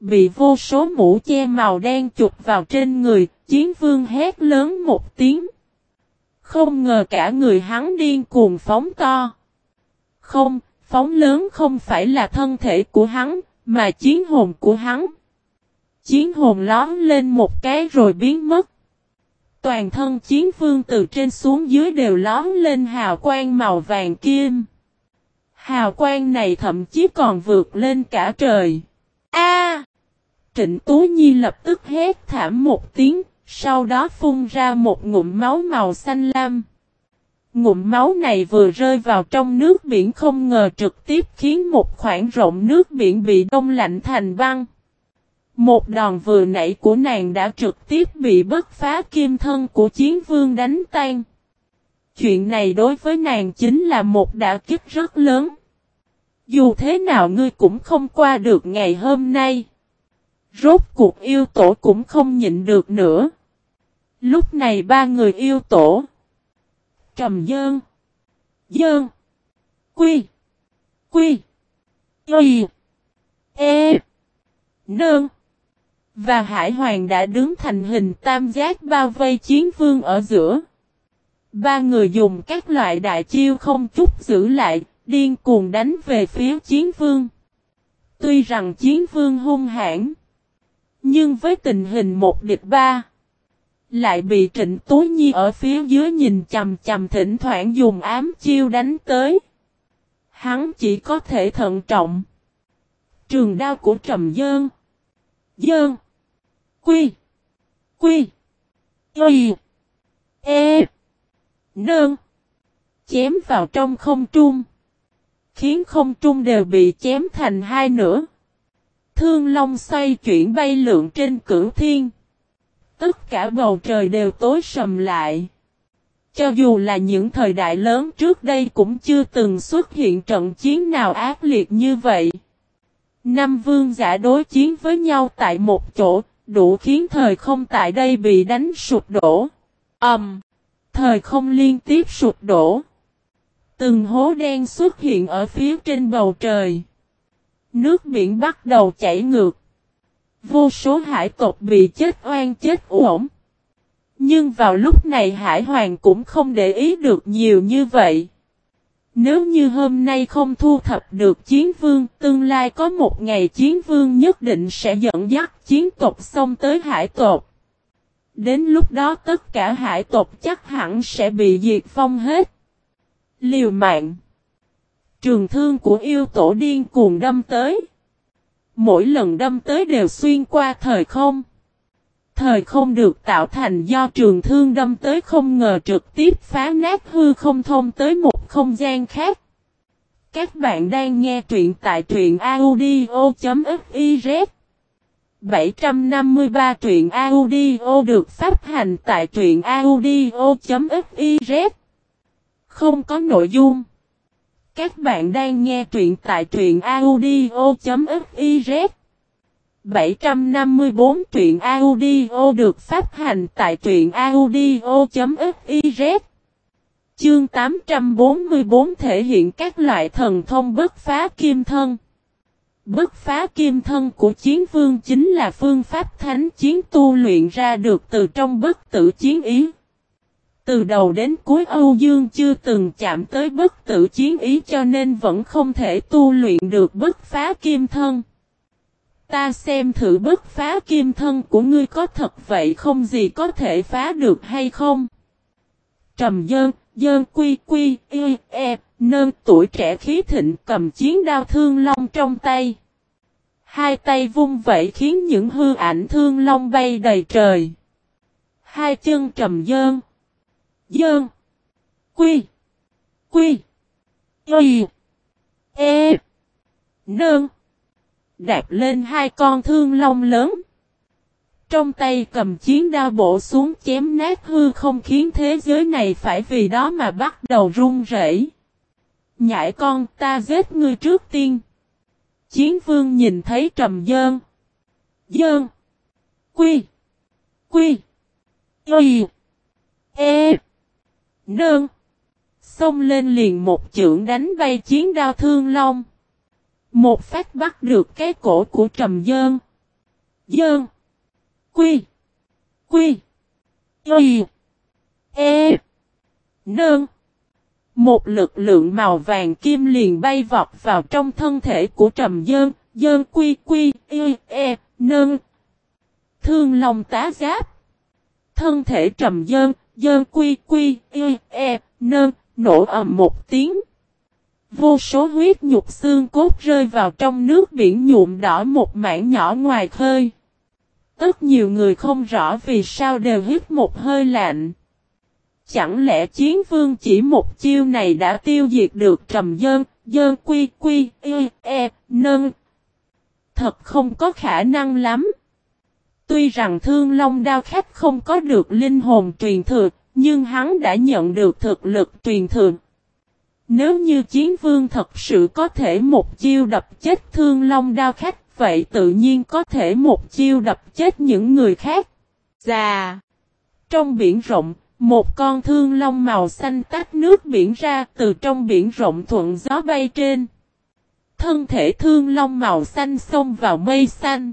A: Bị vô số mũ che màu đen chụp vào trên người, chiến vương hét lớn một tiếng. Không ngờ cả người hắn điên cuồng phóng to. Không, phóng lớn không phải là thân thể của hắn, mà chiến hồn của hắn. Chiến hồn lón lên một cái rồi biến mất. Toàn thân chiến vương từ trên xuống dưới đều lón lên hào quang màu vàng kim. Hào quang này thậm chí còn vượt lên cả trời. A! Trịnh Tú Nhi lập tức hét thảm một tiếng, sau đó phun ra một ngụm máu màu xanh lam. Ngụm máu này vừa rơi vào trong nước biển không ngờ trực tiếp khiến một khoảng rộng nước biển bị đông lạnh thành băng. Một đòn vừa nãy của nàng đã trực tiếp bị bất phá kim thân của chiến vương đánh tan. Chuyện này đối với nàng chính là một đả kích rất lớn. Dù thế nào ngươi cũng không qua được ngày hôm nay. Rốt cuộc yêu tổ cũng không nhịn được nữa. Lúc này ba người yêu tổ. Trầm dơn. Dơn. Quy. Quy. Y. E. Nơn. Và Hải Hoàng đã đứng thành hình tam giác bao vây chiến vương ở giữa. Ba người dùng các loại đại chiêu không chút giữ lại, điên cuồng đánh về phía chiến vương. Tuy rằng chiến vương hung hãn, nhưng với tình hình một địch ba, lại bị Trịnh Tố Nhi ở phía dưới nhìn chầm chầm thỉnh thoảng dùng ám chiêu đánh tới. Hắn chỉ có thể thận trọng. Trường đao của Trầm Dơn. Dơn. Quy. Quy. Y. E. Nơn. chém vào trong không trung. Khiến không trung đều bị chém thành hai nửa. Thương long xoay chuyển bay lượn trên cửu thiên. Tất cả bầu trời đều tối sầm lại. Cho dù là những thời đại lớn trước đây cũng chưa từng xuất hiện trận chiến nào ác liệt như vậy. Năm vương giả đối chiến với nhau tại một chỗ, đủ khiến thời không tại đây bị đánh sụp đổ. Ầm! Um, thời không liên tiếp sụp đổ. Từng hố đen xuất hiện ở phía trên bầu trời. Nước biển bắt đầu chảy ngược. Vô số hải tộc bị chết oan chết uổng. Nhưng vào lúc này Hải Hoàng cũng không để ý được nhiều như vậy. Nếu như hôm nay không thu thập được chiến vương, tương lai có một ngày chiến vương nhất định sẽ dẫn dắt chiến tộc xông tới hải tộc. Đến lúc đó tất cả hải tộc chắc hẳn sẽ bị diệt phong hết. Liều mạng. Trường thương của yêu tổ điên cuồng đâm tới. Mỗi lần đâm tới đều xuyên qua thời không. Thời không được tạo thành do trường thương đâm tới không ngờ trực tiếp phá nát hư không thông tới một không gian khác. Các bạn đang nghe truyện tại truyện audio.fiz 753 truyện audio được phát hành tại truyện audio.fiz Không có nội dung các bạn đang nghe truyện tại truyện audio.fiz 754 truyện audio được phát hành tại truyện audio.fiz Chương 844 thể hiện các loại thần thông bất phá kim thân. Bất phá kim thân của chiến vương chính là phương pháp thánh chiến tu luyện ra được từ trong bất tử chiến ý. Từ đầu đến cuối Âu Dương chưa từng chạm tới bất tử chiến ý cho nên vẫn không thể tu luyện được bất phá kim thân. Ta xem thử bất phá kim thân của ngươi có thật vậy không gì có thể phá được hay không? Trầm dơn, dơn quy quy, y, e, nơn tuổi trẻ khí thịnh cầm chiến đao thương long trong tay. Hai tay vung vẩy khiến những hư ảnh thương long bay đầy trời. Hai chân trầm dơn. Dơn. Quy. Quy. Y. E. Nơn đạp lên hai con thương long lớn. Trong tay cầm chiến đao bổ xuống chém nát hư không khiến thế giới này phải vì đó mà bắt đầu run rẩy. Nhãi con, ta giết ngươi trước tiên. Chiến vương nhìn thấy trầm dơn. Dơn. Quy. Quy. Y. E. Nương. Xông lên liền một chưởng đánh bay chiến đao thương long. Một phát bắt được cái cổ của trầm dơn. Dơn. Quy. Quy. Y. E. nương Một lực lượng màu vàng kim liền bay vọt vào trong thân thể của trầm dơn. Dơn quy quy y e nương Thương lòng tá giáp. Thân thể trầm dơn. Dơn quy quy y e nơn. Nổ ầm một tiếng. Vô số huyết nhục xương cốt rơi vào trong nước biển nhuộm đỏ một mảng nhỏ ngoài khơi. Tất nhiều người không rõ vì sao đều hít một hơi lạnh. Chẳng lẽ chiến vương chỉ một chiêu này đã tiêu diệt được trầm dơn, dơn quy quy, y, e, nâng. Thật không có khả năng lắm. Tuy rằng thương long đao khách không có được linh hồn truyền thừa, nhưng hắn đã nhận được thực lực truyền thừa nếu như chiến vương thật sự có thể một chiêu đập chết thương long đao khách, vậy tự nhiên có thể một chiêu đập chết những người khác. Già! Trong biển rộng, một con thương long màu xanh tách nước biển ra từ trong biển rộng thuận gió bay trên. Thân thể thương long màu xanh xông vào mây xanh.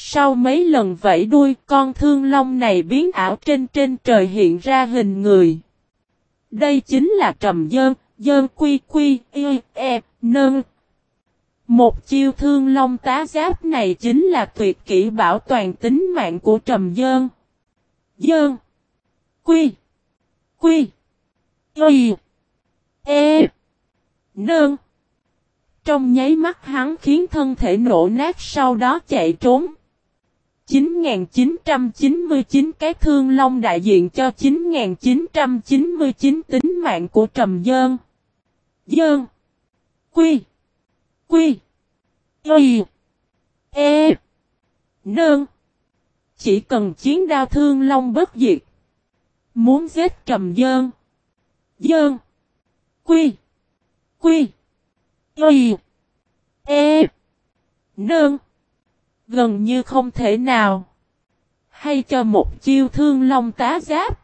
A: Sau mấy lần vẫy đuôi, con thương long này biến ảo trên trên trời hiện ra hình người. Đây chính là trầm dơn, Dơn quy quy, y, e, nơn. Một chiêu thương long tá giáp này chính là tuyệt kỹ bảo toàn tính mạng của trầm dơn. Dơn. Quy. Quy. Y. E. Nơn. Trong nháy mắt hắn khiến thân thể nổ nát sau đó chạy trốn. 9.999 cái thương long đại diện cho 9.999 tính mạng của Trầm Dơn. Dơn. Quy. Quy. Y. E. Nương. Chỉ cần chiến đao thương long bất diệt. Muốn giết Trầm Dơn. Dơn. Quy. Quy. Y. E. Nương. Gần như không thể nào. Hay cho một chiêu thương long tá giáp.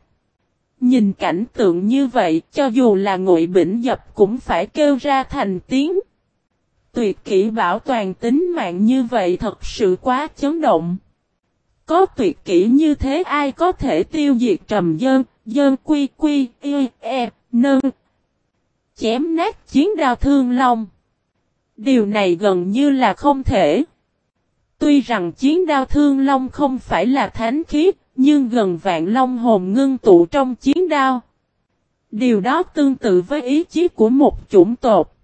A: Nhìn cảnh tượng như vậy, cho dù là ngụy bỉnh dập cũng phải kêu ra thành tiếng. Tuyệt kỹ bảo toàn tính mạng như vậy thật sự quá chấn động. Có tuyệt kỹ như thế ai có thể tiêu diệt trầm dơn, dơn quy quy, y, e, nơn. Chém nát chiến đao thương long. Điều này gần như là không thể. Tuy rằng chiến đao thương long không phải là thánh khí, nhưng gần vạn long hồn ngưng tụ trong chiến đao. Điều đó tương tự với ý chí của một chủng tộc.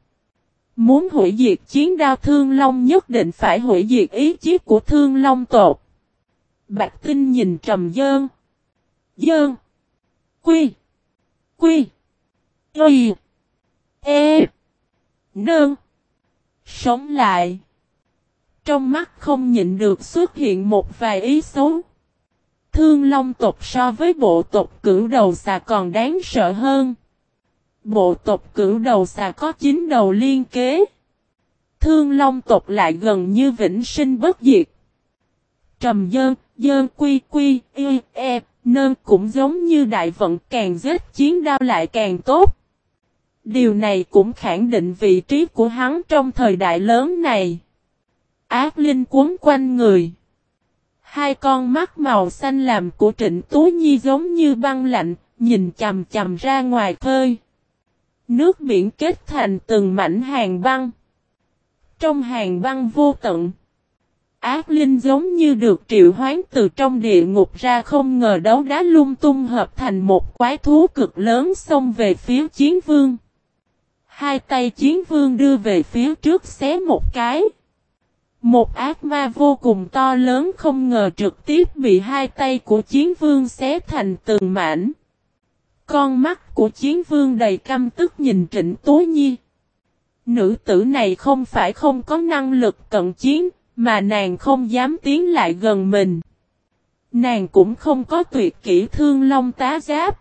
A: Muốn hủy diệt chiến đao thương long nhất định phải hủy diệt ý chí của thương long tộc. Bạch tinh nhìn trầm dơn. Dơn. Quy. Quy. Y. E. Nương. Sống lại. Trong mắt không nhịn được xuất hiện một vài ý xấu. Thương long tộc so với bộ tộc cửu đầu xà còn đáng sợ hơn. Bộ tộc cửu đầu xà có chín đầu liên kế. Thương long tộc lại gần như vĩnh sinh bất diệt. Trầm dơn, dơn quy quy, y, e, e nơn cũng giống như đại vận càng giết chiến đao lại càng tốt. Điều này cũng khẳng định vị trí của hắn trong thời đại lớn này. Ác linh cuốn quanh người. Hai con mắt màu xanh làm của Trịnh Tú Nhi giống như băng lạnh, nhìn chầm chầm ra ngoài khơi. Nước biển kết thành từng mảnh hàng băng. Trong hàng băng vô tận. Ác linh giống như được triệu hoán từ trong địa ngục ra không ngờ đấu đá lung tung hợp thành một quái thú cực lớn xông về phía chiến vương. Hai tay chiến vương đưa về phía trước xé một cái. Một ác ma vô cùng to lớn không ngờ trực tiếp bị hai tay của chiến vương xé thành từng mảnh. Con mắt của chiến vương đầy căm tức nhìn Trịnh Tố Nhi. Nữ tử này không phải không có năng lực cận chiến, mà nàng không dám tiến lại gần mình. Nàng cũng không có tuyệt kỹ thương long tá giáp.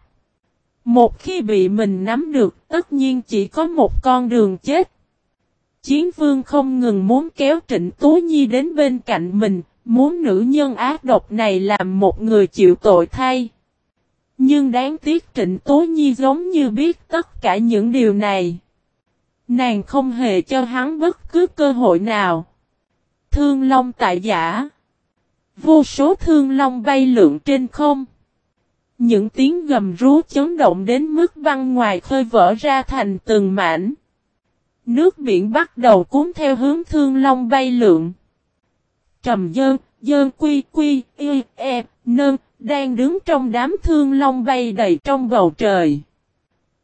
A: Một khi bị mình nắm được, tất nhiên chỉ có một con đường chết. Chiến vương không ngừng muốn kéo Trịnh Tú Nhi đến bên cạnh mình, muốn nữ nhân ác độc này làm một người chịu tội thay. Nhưng đáng tiếc Trịnh Tú Nhi giống như biết tất cả những điều này. Nàng không hề cho hắn bất cứ cơ hội nào. Thương Long tại giả. Vô số thương long bay lượn trên không. Những tiếng gầm rú chấn động đến mức băng ngoài khơi vỡ ra thành từng mảnh. Nước biển bắt đầu cuốn theo hướng thương long bay lượn. Trầm dơn, dơn quy quy, y, e, nơn, đang đứng trong đám thương long bay đầy trong bầu trời.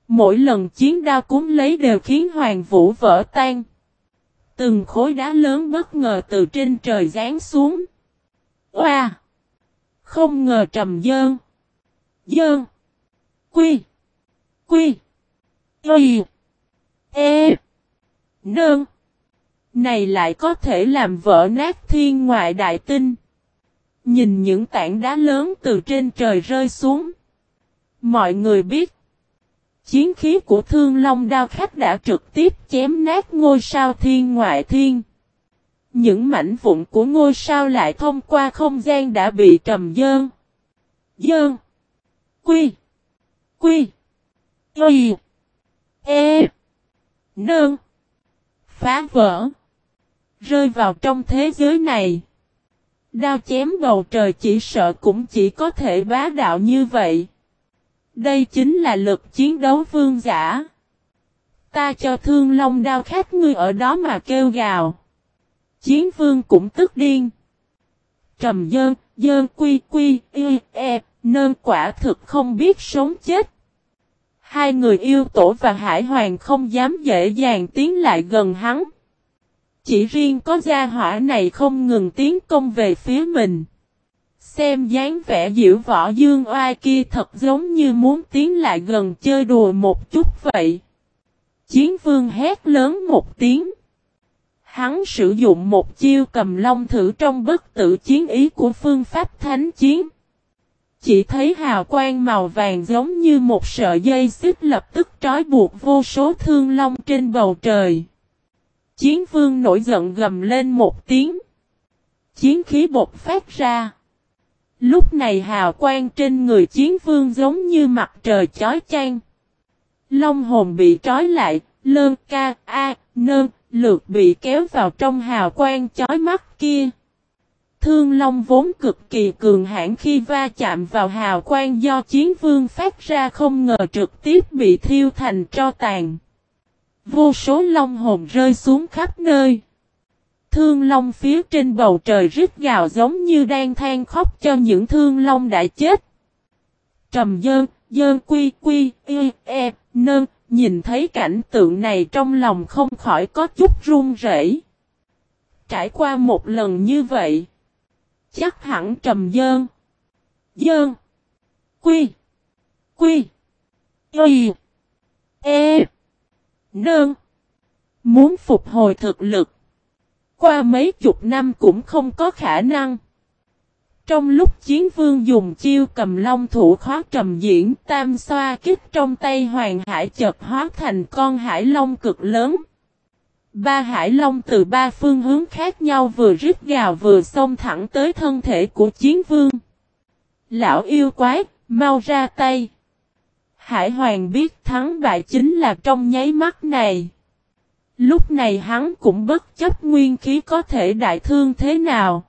A: Mỗi lần chiến đao cuốn lấy đều khiến hoàng vũ vỡ tan. Từng khối đá lớn bất ngờ từ trên trời rán xuống. Oa! Không ngờ trầm dơn. Dơn. Quy. Quy. Y. E. Nương. Này lại có thể làm vỡ nát thiên ngoại đại tinh. Nhìn những tảng đá lớn từ trên trời rơi xuống. Mọi người biết. Chiến khí của thương long đao khách đã trực tiếp chém nát ngôi sao thiên ngoại thiên. Những mảnh vụn của ngôi sao lại thông qua không gian đã bị trầm dơn. Dơn. Quy. Quy. quy E. Nương. Phá vỡ. Rơi vào trong thế giới này. Đao chém bầu trời chỉ sợ cũng chỉ có thể bá đạo như vậy. Đây chính là lực chiến đấu vương giả. Ta cho thương long đao khát ngươi ở đó mà kêu gào. Chiến vương cũng tức điên. Trầm dơn, dơn quy quy, y, e, nơn quả thực không biết sống chết. Hai người yêu tổ và hải hoàng không dám dễ dàng tiến lại gần hắn. Chỉ riêng có gia hỏa này không ngừng tiến công về phía mình. Xem dáng vẻ diễu võ dương oai kia thật giống như muốn tiến lại gần chơi đùa một chút vậy. Chiến vương hét lớn một tiếng. Hắn sử dụng một chiêu cầm long thử trong bất tử chiến ý của phương pháp thánh chiến. Chỉ thấy hào quang màu vàng giống như một sợi dây xích lập tức trói buộc vô số thương long trên bầu trời. Chiến vương nổi giận gầm lên một tiếng. Chiến khí bột phát ra. Lúc này hào quang trên người chiến vương giống như mặt trời chói chang. Long hồn bị trói lại, lơn ca, a, nơn, lượt bị kéo vào trong hào quang chói mắt kia. Thương Long vốn cực kỳ cường hãn khi va chạm vào hào quang do chiến vương phát ra không ngờ trực tiếp bị thiêu thành tro tàn. Vô số long hồn rơi xuống khắp nơi. Thương long phía trên bầu trời rít gào giống như đang than khóc cho những thương long đã chết. Trầm dơn, dơn quy quy, y, e, nơn, nhìn thấy cảnh tượng này trong lòng không khỏi có chút run rẩy. Trải qua một lần như vậy, chắc hẳn trầm dơn, dơn, quy, quy, y, e, nơn, muốn phục hồi thực lực. Qua mấy chục năm cũng không có khả năng. Trong lúc chiến vương dùng chiêu cầm long thủ khóa trầm diễn tam xoa kích trong tay hoàng hải chợt hóa thành con hải long cực lớn. Ba hải long từ ba phương hướng khác nhau vừa rít gào vừa xông thẳng tới thân thể của chiến vương. Lão yêu quái, mau ra tay. Hải hoàng biết thắng bại chính là trong nháy mắt này. Lúc này hắn cũng bất chấp nguyên khí có thể đại thương thế nào.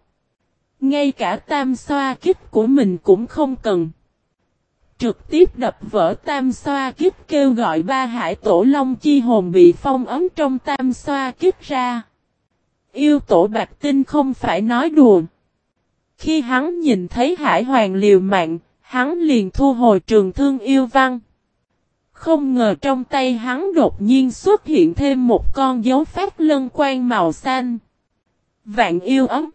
A: Ngay cả tam xoa kích của mình cũng không cần. Trực tiếp đập vỡ tam xoa kiếp kêu gọi ba hải tổ long chi hồn bị phong ấm trong tam xoa kiếp ra. Yêu tổ bạc tinh không phải nói đùa. Khi hắn nhìn thấy hải hoàng liều mạng, hắn liền thu hồi trường thương yêu văn. Không ngờ trong tay hắn đột nhiên xuất hiện thêm một con dấu phát lân quan màu xanh. Vạn yêu ấm.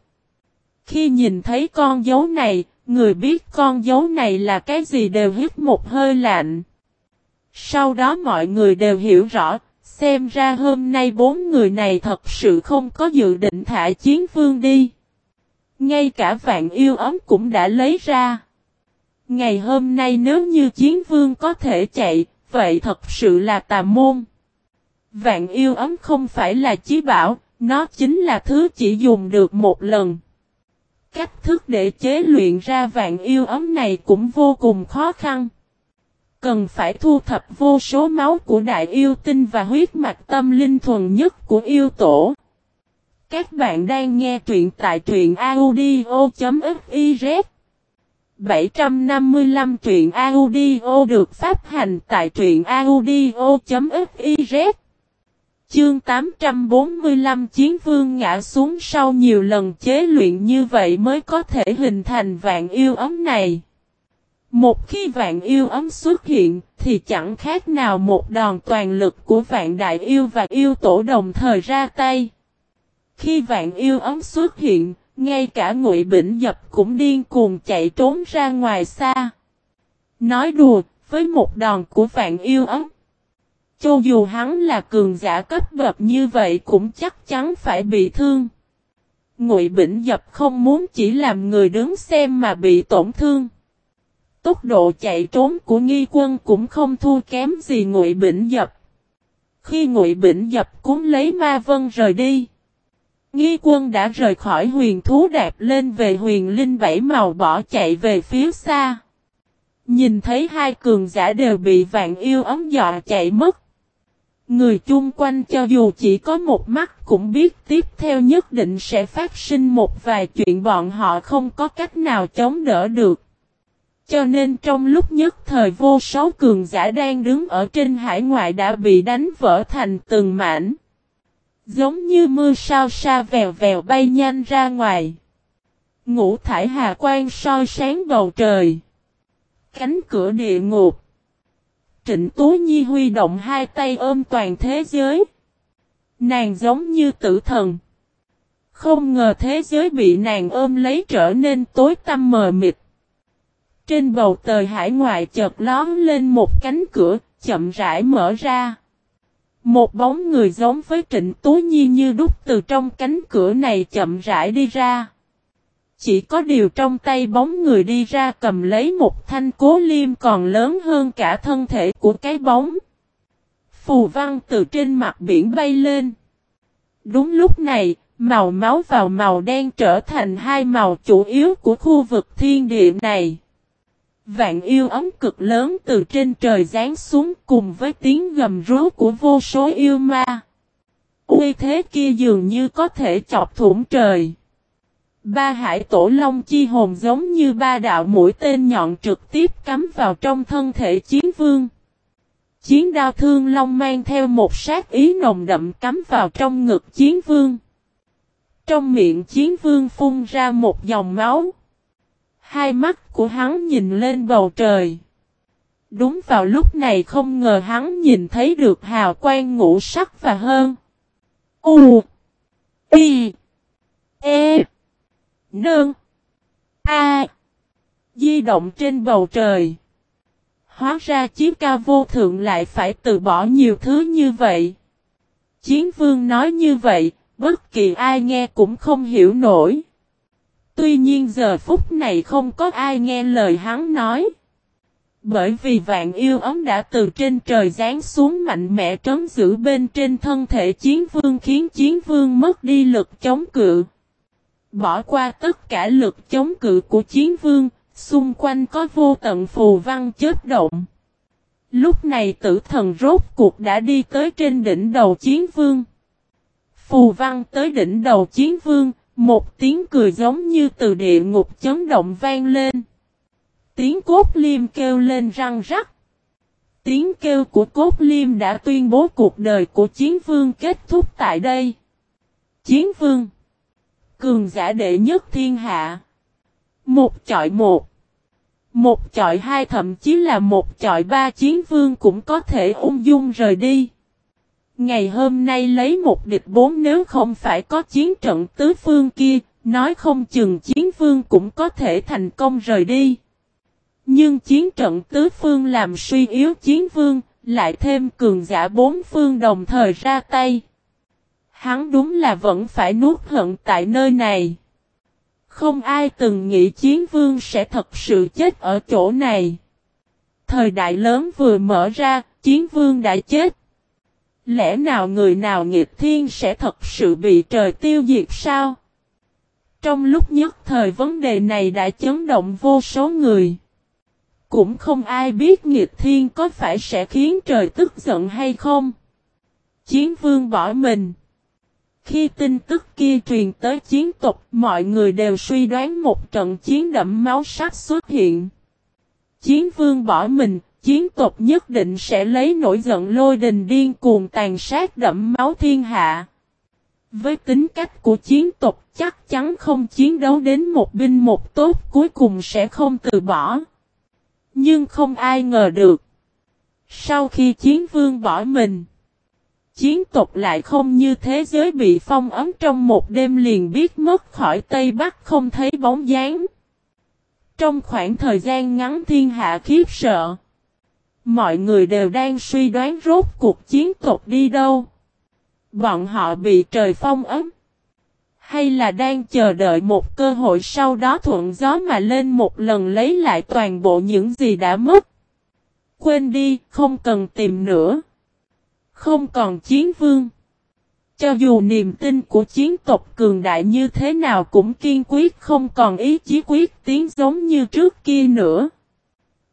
A: Khi nhìn thấy con dấu này, người biết con dấu này là cái gì đều hít một hơi lạnh. Sau đó mọi người đều hiểu rõ, xem ra hôm nay bốn người này thật sự không có dự định thả chiến vương đi. Ngay cả vạn yêu ấm cũng đã lấy ra. Ngày hôm nay nếu như chiến vương có thể chạy, vậy thật sự là tà môn. Vạn yêu ấm không phải là chí bảo, nó chính là thứ chỉ dùng được một lần. Cách thức để chế luyện ra vạn yêu ấm này cũng vô cùng khó khăn. Cần phải thu thập vô số máu của đại yêu tinh và huyết mạch tâm linh thuần nhất của yêu tổ. Các bạn đang nghe truyện tại truyện audio.fiz 755 truyện audio được phát hành tại truyện audio.fiz Chương 845 Chiến vương ngã xuống sau nhiều lần chế luyện như vậy mới có thể hình thành vạn yêu ấm này. Một khi vạn yêu ấm xuất hiện thì chẳng khác nào một đòn toàn lực của vạn đại yêu và yêu tổ đồng thời ra tay. Khi vạn yêu ấm xuất hiện, ngay cả ngụy bỉnh dập cũng điên cuồng chạy trốn ra ngoài xa. Nói đùa, với một đòn của vạn yêu ấm. Cho dù hắn là cường giả cấp bậc như vậy cũng chắc chắn phải bị thương. Ngụy Bỉnh Dập không muốn chỉ làm người đứng xem mà bị tổn thương. Tốc độ chạy trốn của nghi quân cũng không thua kém gì Ngụy Bỉnh Dập. Khi Ngụy Bỉnh Dập cuốn lấy ma vân rời đi. Nghi quân đã rời khỏi huyền thú đạp lên về huyền linh bảy màu bỏ chạy về phía xa. Nhìn thấy hai cường giả đều bị vạn yêu ấm dọa chạy mất. Người chung quanh cho dù chỉ có một mắt cũng biết tiếp theo nhất định sẽ phát sinh một vài chuyện bọn họ không có cách nào chống đỡ được. Cho nên trong lúc nhất thời vô số cường giả đang đứng ở trên hải ngoại đã bị đánh vỡ thành từng mảnh. Giống như mưa sao xa vèo vèo bay nhanh ra ngoài. Ngũ thải hà quang soi sáng bầu trời. Cánh cửa địa ngục. Trịnh Tú Nhi huy động hai tay ôm toàn thế giới. Nàng giống như tử thần. Không ngờ thế giới bị nàng ôm lấy trở nên tối tăm mờ mịt. Trên bầu trời hải ngoại chợt lón lên một cánh cửa, chậm rãi mở ra. Một bóng người giống với Trịnh Tú Nhi như đúc từ trong cánh cửa này chậm rãi đi ra. Chỉ có điều trong tay bóng người đi ra cầm lấy một thanh cố liêm còn lớn hơn cả thân thể của cái bóng. Phù văn từ trên mặt biển bay lên. Đúng lúc này, màu máu vào màu đen trở thành hai màu chủ yếu của khu vực thiên địa này. Vạn yêu ấm cực lớn từ trên trời giáng xuống cùng với tiếng gầm rú của vô số yêu ma. Uy thế kia dường như có thể chọc thủng trời. Ba hải tổ long chi hồn giống như ba đạo mũi tên nhọn trực tiếp cắm vào trong thân thể chiến vương. Chiến đao thương long mang theo một sát ý nồng đậm cắm vào trong ngực chiến vương. Trong miệng chiến vương phun ra một dòng máu. Hai mắt của hắn nhìn lên bầu trời. Đúng vào lúc này không ngờ hắn nhìn thấy được hào quang ngũ sắc và hơn. U. i E. Nương. A. Di động trên bầu trời. Hóa ra chiếc ca vô thượng lại phải từ bỏ nhiều thứ như vậy. Chiến vương nói như vậy, bất kỳ ai nghe cũng không hiểu nổi. Tuy nhiên giờ phút này không có ai nghe lời hắn nói. Bởi vì vạn yêu ấm đã từ trên trời giáng xuống mạnh mẽ trấn giữ bên trên thân thể chiến vương khiến chiến vương mất đi lực chống cự. Bỏ qua tất cả lực chống cự của chiến vương, xung quanh có vô tận phù văn chết động. Lúc này tử thần rốt cuộc đã đi tới trên đỉnh đầu chiến vương. Phù văn tới đỉnh đầu chiến vương, một tiếng cười giống như từ địa ngục chấn động vang lên. Tiếng cốt liêm kêu lên răng rắc. Tiếng kêu của cốt liêm đã tuyên bố cuộc đời của chiến vương kết thúc tại đây. Chiến vương Cường giả đệ nhất thiên hạ Một chọi một Một chọi hai thậm chí là một chọi ba chiến vương cũng có thể ung dung rời đi. Ngày hôm nay lấy một địch bốn nếu không phải có chiến trận tứ phương kia, nói không chừng chiến vương cũng có thể thành công rời đi. Nhưng chiến trận tứ phương làm suy yếu chiến vương, lại thêm cường giả bốn phương đồng thời ra tay. Hắn đúng là vẫn phải nuốt hận tại nơi này. Không ai từng nghĩ chiến vương sẽ thật sự chết ở chỗ này. Thời đại lớn vừa mở ra, chiến vương đã chết. Lẽ nào người nào nghịch thiên sẽ thật sự bị trời tiêu diệt sao? Trong lúc nhất thời vấn đề này đã chấn động vô số người. Cũng không ai biết nghịch thiên có phải sẽ khiến trời tức giận hay không. Chiến vương bỏ mình. Khi tin tức kia truyền tới chiến tộc, mọi người đều suy đoán một trận chiến đẫm máu sắc xuất hiện. Chiến vương bỏ mình, chiến tộc nhất định sẽ lấy nổi giận lôi đình điên cuồng tàn sát đẫm máu thiên hạ. Với tính cách của chiến tộc chắc chắn không chiến đấu đến một binh một tốt cuối cùng sẽ không từ bỏ. Nhưng không ai ngờ được. Sau khi chiến vương bỏ mình, chiến tộc lại không như thế giới bị phong ấm trong một đêm liền biết mất khỏi Tây Bắc không thấy bóng dáng. Trong khoảng thời gian ngắn thiên hạ khiếp sợ. Mọi người đều đang suy đoán rốt cuộc chiến tộc đi đâu. Bọn họ bị trời phong ấm. Hay là đang chờ đợi một cơ hội sau đó thuận gió mà lên một lần lấy lại toàn bộ những gì đã mất. Quên đi, không cần tìm nữa. Không còn chiến vương. Cho dù niềm tin của chiến tộc cường đại như thế nào cũng kiên quyết không còn ý chí quyết tiến giống như trước kia nữa.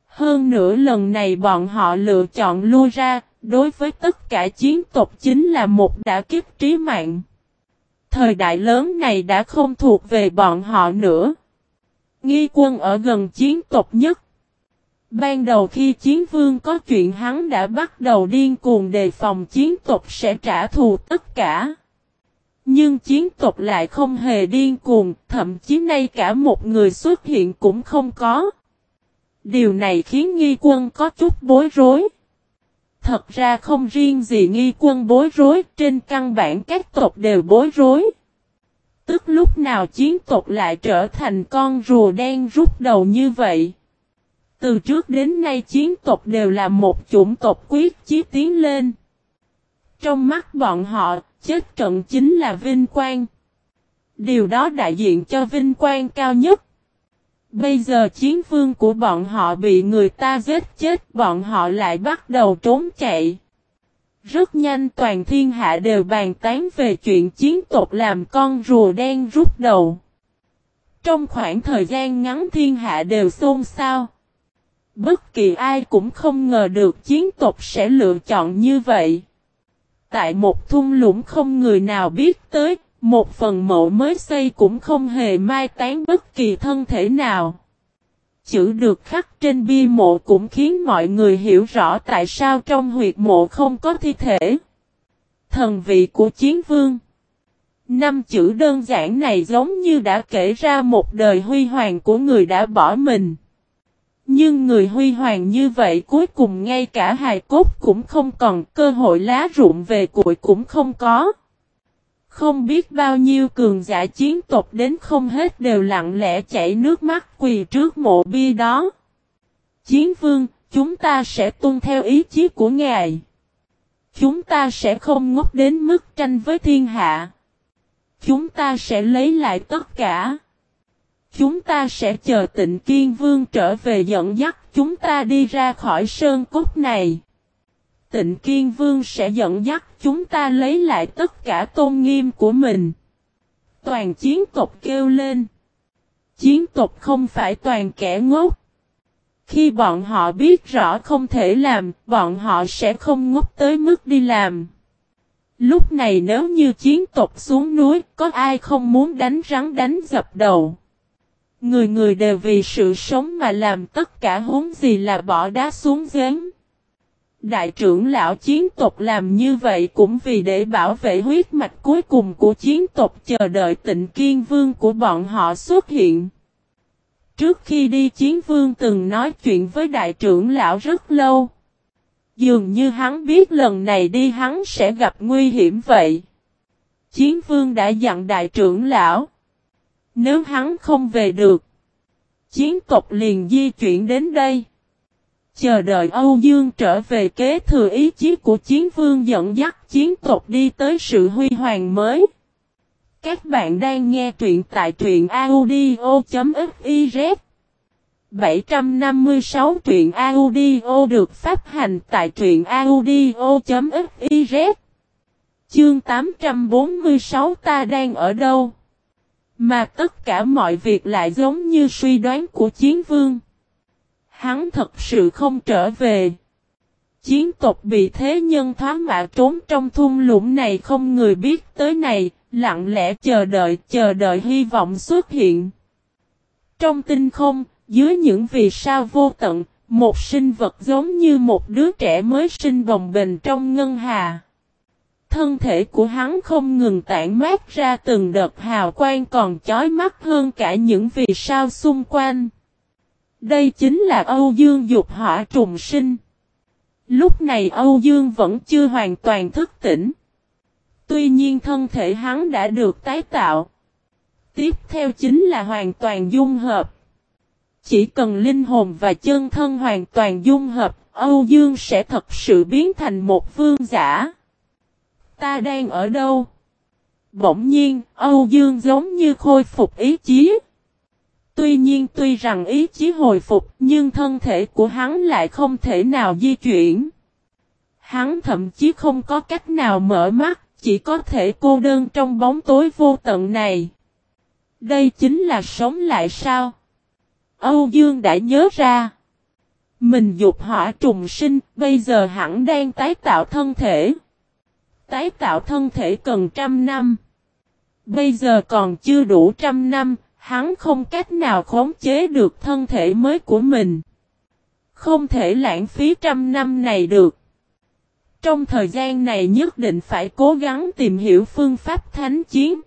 A: Hơn nữa lần này bọn họ lựa chọn lui ra, đối với tất cả chiến tộc chính là một đã kiếp trí mạng. Thời đại lớn này đã không thuộc về bọn họ nữa. Nghi quân ở gần chiến tộc nhất. Ban đầu khi chiến vương có chuyện hắn đã bắt đầu điên cuồng đề phòng chiến tộc sẽ trả thù tất cả. Nhưng chiến tộc lại không hề điên cuồng, thậm chí nay cả một người xuất hiện cũng không có. Điều này khiến nghi quân có chút bối rối. Thật ra không riêng gì nghi quân bối rối, trên căn bản các tộc đều bối rối. Tức lúc nào chiến tộc lại trở thành con rùa đen rút đầu như vậy. Từ trước đến nay chiến tộc đều là một chủng tộc quyết chí tiến lên. Trong mắt bọn họ, chết trận chính là vinh quang. Điều đó đại diện cho vinh quang cao nhất. Bây giờ chiến vương của bọn họ bị người ta giết chết, bọn họ lại bắt đầu trốn chạy. Rất nhanh toàn thiên hạ đều bàn tán về chuyện chiến tộc làm con rùa đen rút đầu. Trong khoảng thời gian ngắn thiên hạ đều xôn xao. Bất kỳ ai cũng không ngờ được chiến tộc sẽ lựa chọn như vậy. Tại một thung lũng không người nào biết tới, một phần mộ mới xây cũng không hề mai tán bất kỳ thân thể nào. Chữ được khắc trên bia mộ cũng khiến mọi người hiểu rõ tại sao trong huyệt mộ không có thi thể. Thần vị của chiến vương Năm chữ đơn giản này giống như đã kể ra một đời huy hoàng của người đã bỏ mình. Nhưng người huy hoàng như vậy cuối cùng ngay cả hài cốt cũng không còn cơ hội lá rụng về cội cũng không có. Không biết bao nhiêu cường giả chiến tộc đến không hết đều lặng lẽ chảy nước mắt quỳ trước mộ bia đó. Chiến vương, chúng ta sẽ tuân theo ý chí của ngài. Chúng ta sẽ không ngốc đến mức tranh với thiên hạ. Chúng ta sẽ lấy lại tất cả. Chúng ta sẽ chờ tịnh kiên vương trở về dẫn dắt chúng ta đi ra khỏi sơn cốt này. Tịnh kiên vương sẽ dẫn dắt chúng ta lấy lại tất cả tôn nghiêm của mình. Toàn chiến tộc kêu lên. Chiến tộc không phải toàn kẻ ngốc. Khi bọn họ biết rõ không thể làm, bọn họ sẽ không ngốc tới mức đi làm. Lúc này nếu như chiến tộc xuống núi, có ai không muốn đánh rắn đánh dập đầu. Người người đều vì sự sống mà làm tất cả huống gì là bỏ đá xuống giếng. Đại trưởng lão chiến tộc làm như vậy cũng vì để bảo vệ huyết mạch cuối cùng của chiến tộc chờ đợi tịnh kiên vương của bọn họ xuất hiện. Trước khi đi chiến vương từng nói chuyện với đại trưởng lão rất lâu. Dường như hắn biết lần này đi hắn sẽ gặp nguy hiểm vậy. Chiến vương đã dặn đại trưởng lão. Nếu hắn không về được, chiến tộc liền di chuyển đến đây. Chờ đợi Âu Dương trở về kế thừa ý chí của chiến vương dẫn dắt chiến tộc đi tới sự huy hoàng mới. Các bạn đang nghe truyện tại truyện audio.fiz 756 truyện audio được phát hành tại truyện audio.fiz Chương 846 ta đang ở đâu? Mà tất cả mọi việc lại giống như suy đoán của chiến vương. Hắn thật sự không trở về. Chiến tộc bị thế nhân thoá mạ trốn trong thung lũng này không người biết tới này, lặng lẽ chờ đợi, chờ đợi hy vọng xuất hiện. Trong tinh không, dưới những vì sao vô tận, một sinh vật giống như một đứa trẻ mới sinh bồng bềnh trong ngân hà. Thân thể của hắn không ngừng tản mát ra từng đợt hào quang còn chói mắt hơn cả những vì sao xung quanh. Đây chính là Âu Dương dục hỏa trùng sinh. Lúc này Âu Dương vẫn chưa hoàn toàn thức tỉnh. Tuy nhiên thân thể hắn đã được tái tạo. Tiếp theo chính là hoàn toàn dung hợp. Chỉ cần linh hồn và chân thân hoàn toàn dung hợp, Âu Dương sẽ thật sự biến thành một vương giả. Ta đang ở đâu? Bỗng nhiên, Âu Dương giống như khôi phục ý chí. Tuy nhiên tuy rằng ý chí hồi phục nhưng thân thể của hắn lại không thể nào di chuyển. Hắn thậm chí không có cách nào mở mắt, chỉ có thể cô đơn trong bóng tối vô tận này. Đây chính là sống lại sao? Âu Dương đã nhớ ra. Mình dục hỏa trùng sinh, bây giờ hẳn đang tái tạo thân thể. Tái tạo thân thể cần trăm năm. Bây giờ còn chưa đủ trăm năm, hắn không cách nào khống chế được thân thể mới của mình. Không thể lãng phí trăm năm này được. Trong thời gian này nhất định phải cố gắng tìm hiểu phương pháp thánh chiến.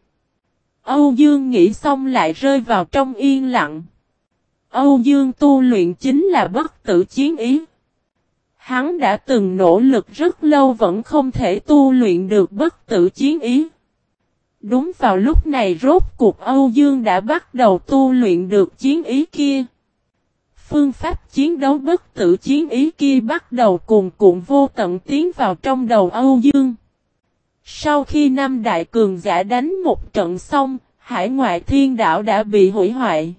A: Âu Dương nghĩ xong lại rơi vào trong yên lặng. Âu Dương tu luyện chính là bất tử chiến ý. Hắn đã từng nỗ lực rất lâu vẫn không thể tu luyện được bất tử chiến ý. Đúng vào lúc này rốt cuộc Âu Dương đã bắt đầu tu luyện được chiến ý kia. Phương pháp chiến đấu bất tử chiến ý kia bắt đầu cùng cuộn vô tận tiến vào trong đầu Âu Dương. Sau khi năm đại cường giả đánh một trận xong, hải ngoại thiên đảo đã bị hủy hoại.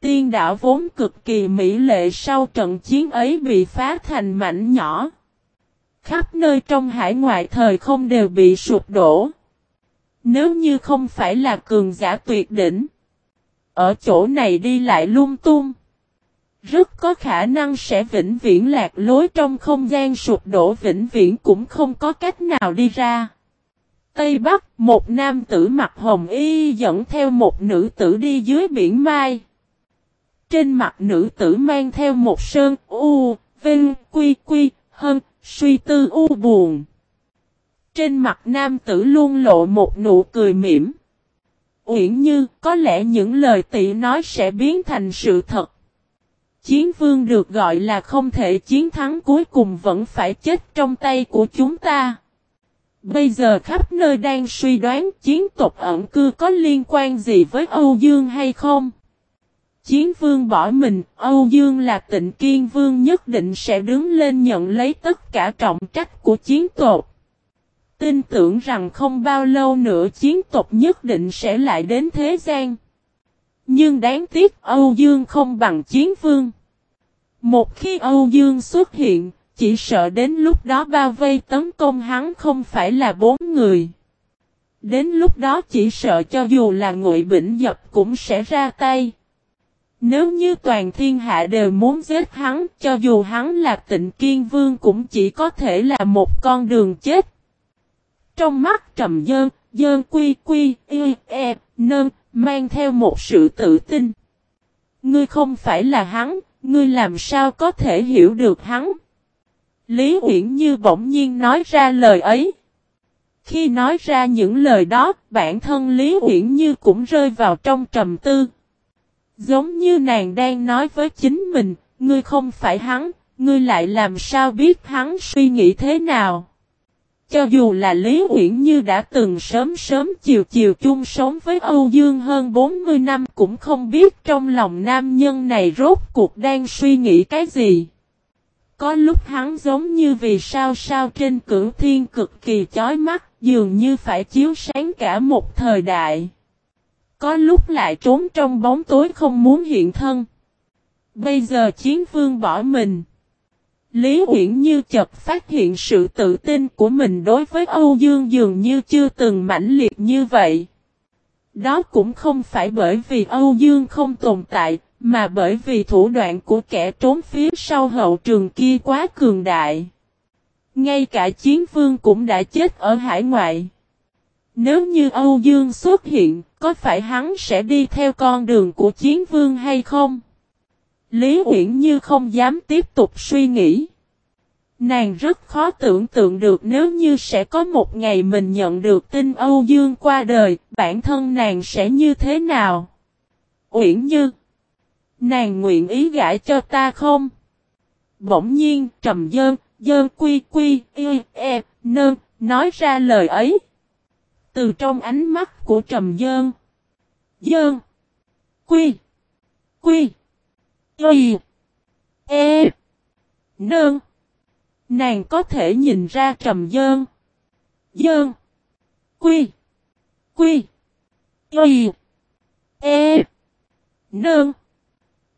A: Tiên đảo vốn cực kỳ mỹ lệ sau trận chiến ấy bị phá thành mảnh nhỏ. Khắp nơi trong hải ngoại thời không đều bị sụp đổ. Nếu như không phải là cường giả tuyệt đỉnh. Ở chỗ này đi lại lung tung. Rất có khả năng sẽ vĩnh viễn lạc lối trong không gian sụp đổ vĩnh viễn cũng không có cách nào đi ra. Tây Bắc, một nam tử mặc hồng y dẫn theo một nữ tử đi dưới biển Mai. Trên mặt nữ tử mang theo một sơn u, vinh, quy quy, hân, suy tư u buồn. Trên mặt nam tử luôn lộ một nụ cười mỉm. Uyển như có lẽ những lời tỷ nói sẽ biến thành sự thật. Chiến vương được gọi là không thể chiến thắng cuối cùng vẫn phải chết trong tay của chúng ta. Bây giờ khắp nơi đang suy đoán chiến tộc ẩn cư có liên quan gì với Âu Dương hay không? Chiến vương bỏ mình, Âu Dương là tịnh kiên vương nhất định sẽ đứng lên nhận lấy tất cả trọng trách của chiến tộc. Tin tưởng rằng không bao lâu nữa chiến tộc nhất định sẽ lại đến thế gian. Nhưng đáng tiếc Âu Dương không bằng chiến vương. Một khi Âu Dương xuất hiện, chỉ sợ đến lúc đó bao vây tấn công hắn không phải là bốn người. Đến lúc đó chỉ sợ cho dù là ngụy bỉnh dập cũng sẽ ra tay. Nếu như toàn thiên hạ đều muốn giết hắn, cho dù hắn là tịnh kiên vương cũng chỉ có thể là một con đường chết. Trong mắt trầm dơn, dơn quy quy, y, e, nơn, mang theo một sự tự tin. Ngươi không phải là hắn, ngươi làm sao có thể hiểu được hắn. Lý Uyển Như bỗng nhiên nói ra lời ấy. Khi nói ra những lời đó, bản thân Lý Uyển Như cũng rơi vào trong trầm tư. Giống như nàng đang nói với chính mình, ngươi không phải hắn, ngươi lại làm sao biết hắn suy nghĩ thế nào. Cho dù là Lý Uyển Như đã từng sớm sớm chiều chiều chung sống với Âu Dương hơn 40 năm cũng không biết trong lòng nam nhân này rốt cuộc đang suy nghĩ cái gì. Có lúc hắn giống như vì sao sao trên cửu thiên cực kỳ chói mắt, dường như phải chiếu sáng cả một thời đại. Có lúc lại trốn trong bóng tối không muốn hiện thân. Bây giờ chiến vương bỏ mình. Lý Uyển Như chợt phát hiện sự tự tin của mình đối với Âu Dương dường như chưa từng mãnh liệt như vậy. Đó cũng không phải bởi vì Âu Dương không tồn tại, mà bởi vì thủ đoạn của kẻ trốn phía sau hậu trường kia quá cường đại. Ngay cả chiến vương cũng đã chết ở hải ngoại. Nếu như Âu Dương xuất hiện, có phải hắn sẽ đi theo con đường của chiến vương hay không? Lý Uyển Như không dám tiếp tục suy nghĩ. Nàng rất khó tưởng tượng được nếu như sẽ có một ngày mình nhận được tin Âu Dương qua đời, bản thân nàng sẽ như thế nào? Uyển Như Nàng nguyện ý gãi cho ta không? Bỗng nhiên trầm dơn, dơn quy quy, y, e, nơn, nói ra lời ấy. Từ trong ánh mắt của trầm dơn. Dơn. Quy. Quy. Y. E. Nơn. Nàng có thể nhìn ra trầm dơn. Dơn. Quy. Quy. Y. E. Nơn.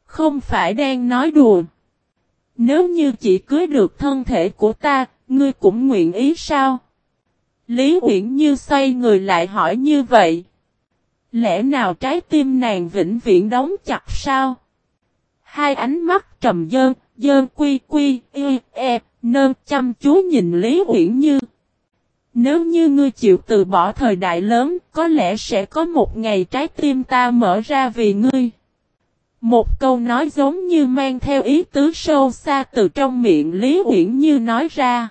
A: Không phải đang nói đùa. Nếu như chỉ cưới được thân thể của ta, ngươi cũng nguyện ý sao? Lý Uyển Như xoay người lại hỏi như vậy. Lẽ nào trái tim nàng vĩnh viễn đóng chặt sao? Hai ánh mắt trầm dơn, dơn quy quy, y, e, nơn chăm chú nhìn Lý Uyển Như. Nếu như ngươi chịu từ bỏ thời đại lớn, có lẽ sẽ có một ngày trái tim ta mở ra vì ngươi. Một câu nói giống như mang theo ý tứ sâu xa từ trong miệng Lý Uyển Như nói ra.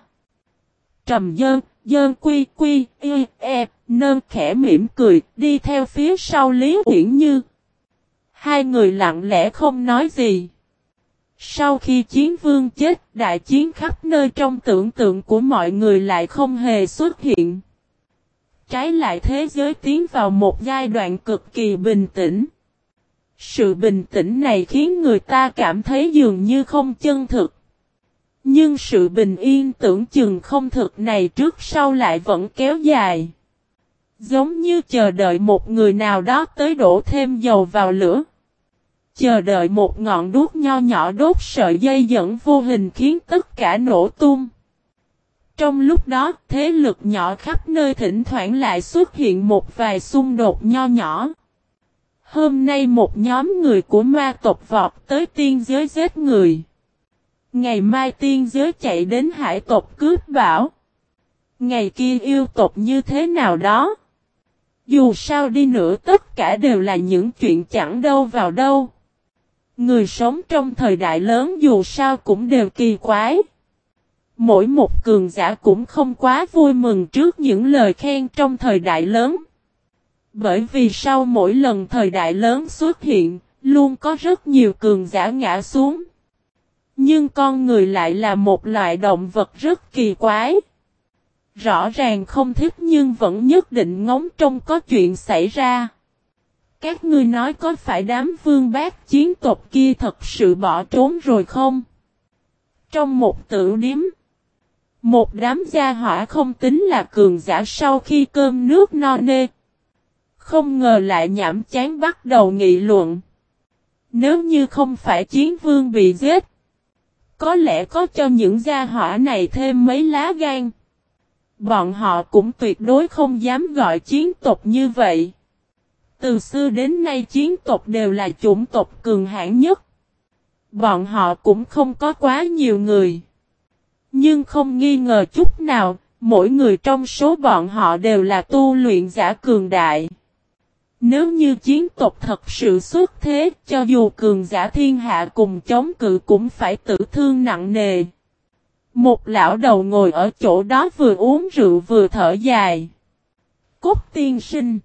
A: Trầm dơn, dơn quy quy, y, e, nơn khẽ mỉm cười, đi theo phía sau Lý Uyển Như. Hai người lặng lẽ không nói gì. Sau khi chiến vương chết, đại chiến khắp nơi trong tưởng tượng của mọi người lại không hề xuất hiện. trái lại thế giới tiến vào một giai đoạn cực kỳ bình tĩnh. Sự bình tĩnh này khiến người ta cảm thấy dường như không chân thực. Nhưng sự bình yên tưởng chừng không thực này trước sau lại vẫn kéo dài. Giống như chờ đợi một người nào đó tới đổ thêm dầu vào lửa. Chờ đợi một ngọn đuốc nho nhỏ đốt sợi dây dẫn vô hình khiến tất cả nổ tung. Trong lúc đó, thế lực nhỏ khắp nơi thỉnh thoảng lại xuất hiện một vài xung đột nho nhỏ. Hôm nay một nhóm người của ma tộc vọt tới tiên giới giết người. Ngày mai tiên giới chạy đến hải tộc cướp bảo. Ngày kia yêu tộc như thế nào đó. Dù sao đi nữa tất cả đều là những chuyện chẳng đâu vào đâu. Người sống trong thời đại lớn dù sao cũng đều kỳ quái. Mỗi một cường giả cũng không quá vui mừng trước những lời khen trong thời đại lớn. Bởi vì sau mỗi lần thời đại lớn xuất hiện, luôn có rất nhiều cường giả ngã xuống. Nhưng con người lại là một loại động vật rất kỳ quái. Rõ ràng không thích nhưng vẫn nhất định ngóng trông có chuyện xảy ra. Các ngươi nói có phải đám vương bác chiến tộc kia thật sự bỏ trốn rồi không? Trong một tự điếm, một đám gia hỏa không tính là cường giả sau khi cơm nước no nê. Không ngờ lại nhảm chán bắt đầu nghị luận. Nếu như không phải chiến vương bị giết, có lẽ có cho những gia hỏa này thêm mấy lá gan. Bọn họ cũng tuyệt đối không dám gọi chiến tộc như vậy. Từ xưa đến nay chiến tộc đều là chủng tộc cường hãn nhất. Bọn họ cũng không có quá nhiều người. Nhưng không nghi ngờ chút nào, mỗi người trong số bọn họ đều là tu luyện giả cường đại. Nếu như chiến tộc thật sự xuất thế, cho dù cường giả thiên hạ cùng chống cự cũng phải tử thương nặng nề. Một lão đầu ngồi ở chỗ đó vừa uống rượu vừa thở dài. Cốt tiên sinh.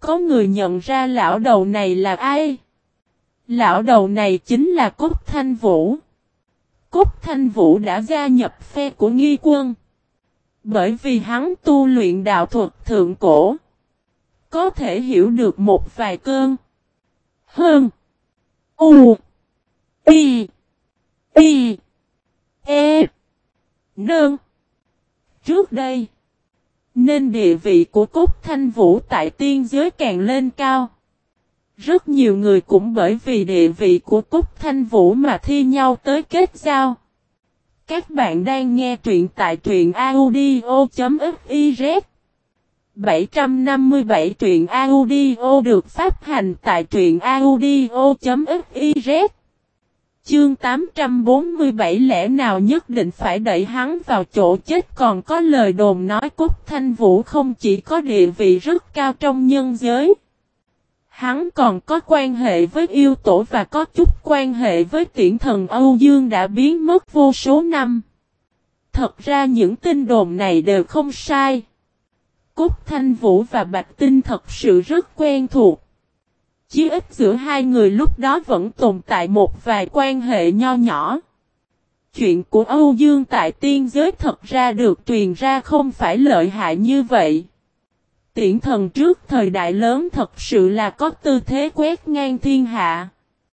A: Có người nhận ra lão đầu này là ai? Lão đầu này chính là Cốt Thanh Vũ. Cốt Thanh Vũ đã gia nhập phe của nghi quân. Bởi vì hắn tu luyện đạo thuật thượng cổ. Có thể hiểu được một vài cơn. Hơn. U. Y. Y. E. Nơn. Trước đây. Nên địa vị của cúc Thanh Vũ tại tiên giới càng lên cao. Rất nhiều người cũng bởi vì địa vị của Cúc Thanh Vũ mà thi nhau tới kết giao. Các bạn đang nghe truyện tại truyện audio.fif 757 truyện audio được phát hành tại truyện audio.fiz Chương 847 lẽ nào nhất định phải đẩy hắn vào chỗ chết còn có lời đồn nói Cúc Thanh Vũ không chỉ có địa vị rất cao trong nhân giới. Hắn còn có quan hệ với yêu tổ và có chút quan hệ với tiễn thần Âu Dương đã biến mất vô số năm. Thật ra những tin đồn này đều không sai. Cúc Thanh Vũ và Bạch Tinh thật sự rất quen thuộc. Chí ít giữa hai người lúc đó vẫn tồn tại một vài quan hệ nho nhỏ. Chuyện của Âu Dương tại tiên giới thật ra được truyền ra không phải lợi hại như vậy. Tiễn thần trước thời đại lớn thật sự là có tư thế quét ngang thiên hạ.